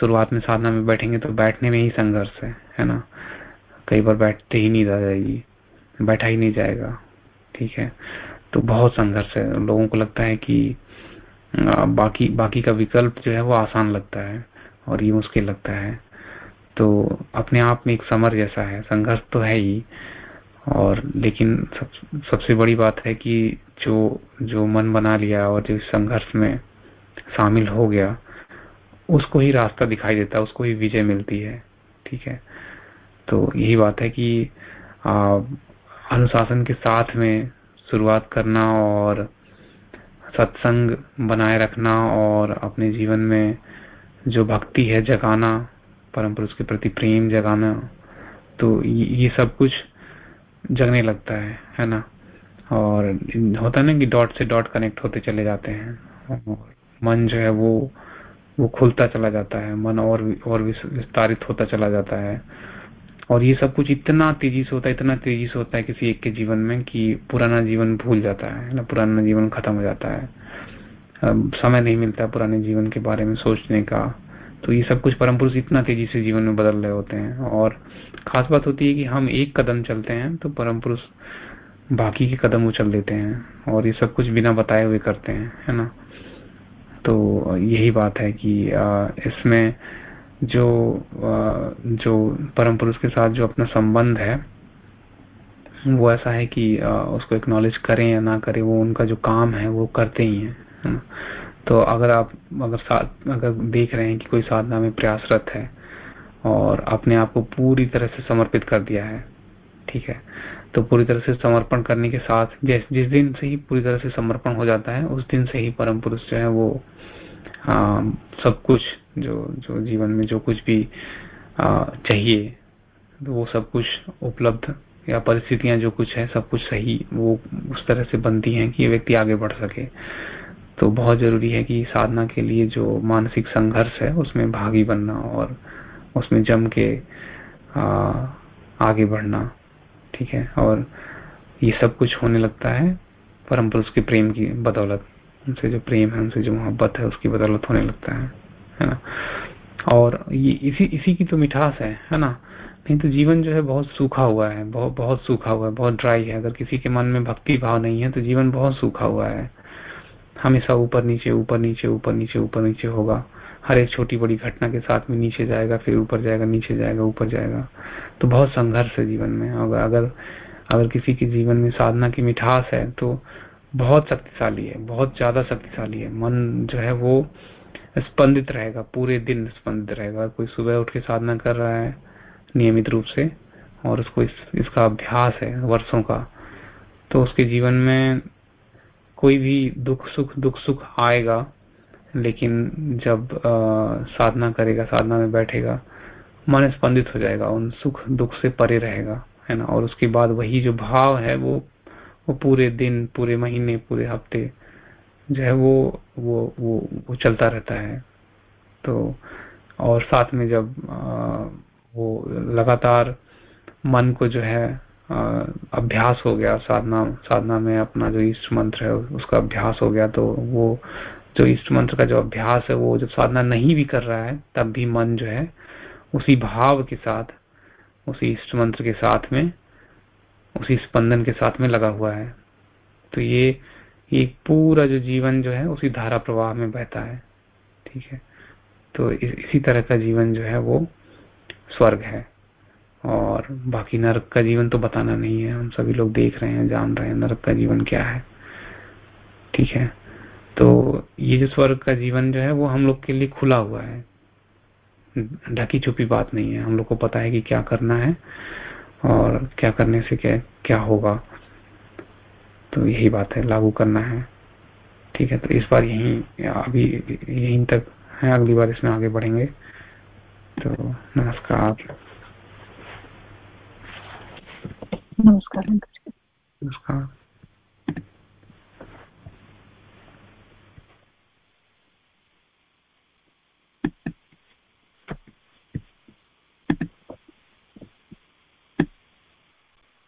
शुरुआत में साधना में बैठेंगे तो बैठने में ही संघर्ष है है ना? कई बार बैठते ही नहीं जाएगी बैठा ही नहीं जाएगा ठीक है? तो बहुत संघर्ष है। लोगों को लगता है कि बाकी बाकी का विकल्प जो है वो आसान लगता है और ये मुश्किल लगता है। तो अपने आप में एक समर जैसा है। संघर्ष तो है ही और लेकिन सब, सबसे बड़ी बात है कि जो जो मन बना लिया और जो संघर्ष में शामिल हो गया उसको ही रास्ता दिखाई देता है उसको ही विजय मिलती है ठीक है? तो यही बात है कि आ, अनुशासन के साथ में शुरुआत करना और सत्संग बनाए रखना और अपने जीवन में जो भक्ति है जगाना परम पुरुष के प्रति प्रेम जगाना तो ये सब कुछ जगने लगता है है ना? और होता ना कि डॉट से डॉट कनेक्ट होते चले जाते हैं और मन जो है वो वो खुलता चला जाता है, मन और और विस्तारित होता चला जाता है। और ये सब कुछ इतना तेज़ी से होता है, इतना तेज़ी से होता है किसी एक के जीवन में कि पुराना जीवन भूल जाता है, ना पुराना जीवन खत्म हो जाता है। समय नहीं मिलता पुराने जीवन के बारे में सोचने का। तो ये सब कुछ परम पुरुष इतना तेज़ी से जीवन में बदल रहे होते हैं। और खास बात होती है कि हम एक कदम चलते हैं तो परम पुरुष बाकी के कदम उछल देते हैं। और ये सब कुछ बिना बताए हुए करते हैं, है ना? तो यही बात है कि इसमें जो जो परम पुरुष के साथ जो अपना संबंध है, वो ऐसा है कि उसको एक्नॉलेज करें या ना करें, वो उनका जो काम है, वो करते ही है तो अगर आप, अगर साथ, अगर देख रहे हैं कि कोई साधना में प्रयासरत है और अपने आप को पूरी तरह से समर्पित कर दिया है, ठीक है? तो पूरी तरह से समर्पण करने के साथ, जिस जिस दिन से ही पूरी तरह से समर्पण हो जाता है, उस दिन से ही परम पुरुष जो है वो आ, सब कुछ जो जो जीवन में जो कुछ भी आ, चाहिए तो वो सब कुछ उपलब्ध या परिस्थितियाँ जो कुछ है सब कुछ सही वो उस तरह से बनती हैं कि व्यक्ति आगे बढ़ सके। तो बहुत ज़रूरी है कि साधना के लिए जो मानसिक संघर्ष है उसमें भागी बनना और उसमें जम के आ, आगे बढ़ना ठीक है? और ये सब कुछ होने लगता है परम पुरुष के प्रेम की बदौलत। उनसे जो प्रेम है, उनसे जो मोहब्बत है, उसकी बदौलत होने लगता है है ना? और ये इसी इसी की तो मिठास है है ना? नहीं तो जीवन जो है बहुत सूखा हुआ है, बहुत बहुत सूखा हुआ है, बहुत ड्राई है। अगर किसी के मन में भक्ति भाव नहीं है तो जीवन बहुत सूखा हुआ है। हमेशा ऊपर नीचे ऊपर नीचे ऊपर नीचे ऊपर नीचे होगा। हर एक छोटी बड़ी घटना के साथ में नीचे जाएगा, फिर ऊपर जाएगा, नीचे जाएगा, ऊपर जाएगा। तो बहुत संघर्ष है जीवन में। अगर अगर किसी के जीवन में साधना की मिठास है तो बहुत शक्तिशाली है बहुत ज़्यादा शक्तिशाली है। मन जो है वो स्पंदित रहेगा पूरे दिन स्पंदित रहेगा। कोई सुबह उठ के साधना कर रहा है नियमित रूप से और उसको इस, इसका अभ्यास है वर्षों का तो उसके जीवन में कोई भी दुख सुख दुख सुख आएगा लेकिन जब आ, साधना करेगा साधना में बैठेगा मन स्पंदित हो जाएगा उन सुख दुख से परे रहेगा है ना? और उसके बाद वही जो भाव है वो वो पूरे दिन, पूरे महीने, पूरे हफ़्ते जो है वो वो वो वो चलता रहता है। तो और साथ में जब वो लगातार मन को जो है अभ्यास हो गया, साधना साधना में अपना जो इष्ट मंत्र है, उसका अभ्यास हो गया तो वो जो इष्ट मंत्र का जो अभ्यास है, वो जब साधना नहीं भी कर रहा है, तब भी मन जो है, उसी भाव के साथ, उसी इष्ट मंत्र के साथ में उसी स्पंदन के साथ में लगा हुआ है। तो ये एक पूरा जो जीवन जो है, उसी धारा प्रवाह में बहता है। ठीक है? तो इसी तरह का जीवन जो है, वो स्वर्ग है। और बाकी नरक का जीवन तो बताना नहीं है। हम सभी लोग देख रहे हैं, जान रहे हैं, नरक का जीवन क्या है। ठीक है? तो ये जो स्वर्ग का जीवन जो है, वो हम लोग के लिए खुला हुआ है। ढकी छुपी बात नहीं है। हम लोग को पता है कि क्या करना है। और क्या करने से क्या क्या होगा? तो यही बात है लागू करना है। ठीक है तो इस बार यहीं अभी यहीं तक है अगली बार इसमें आगे बढ़ेंगे। तो नमस्कार। नमस्कार नमस्कार।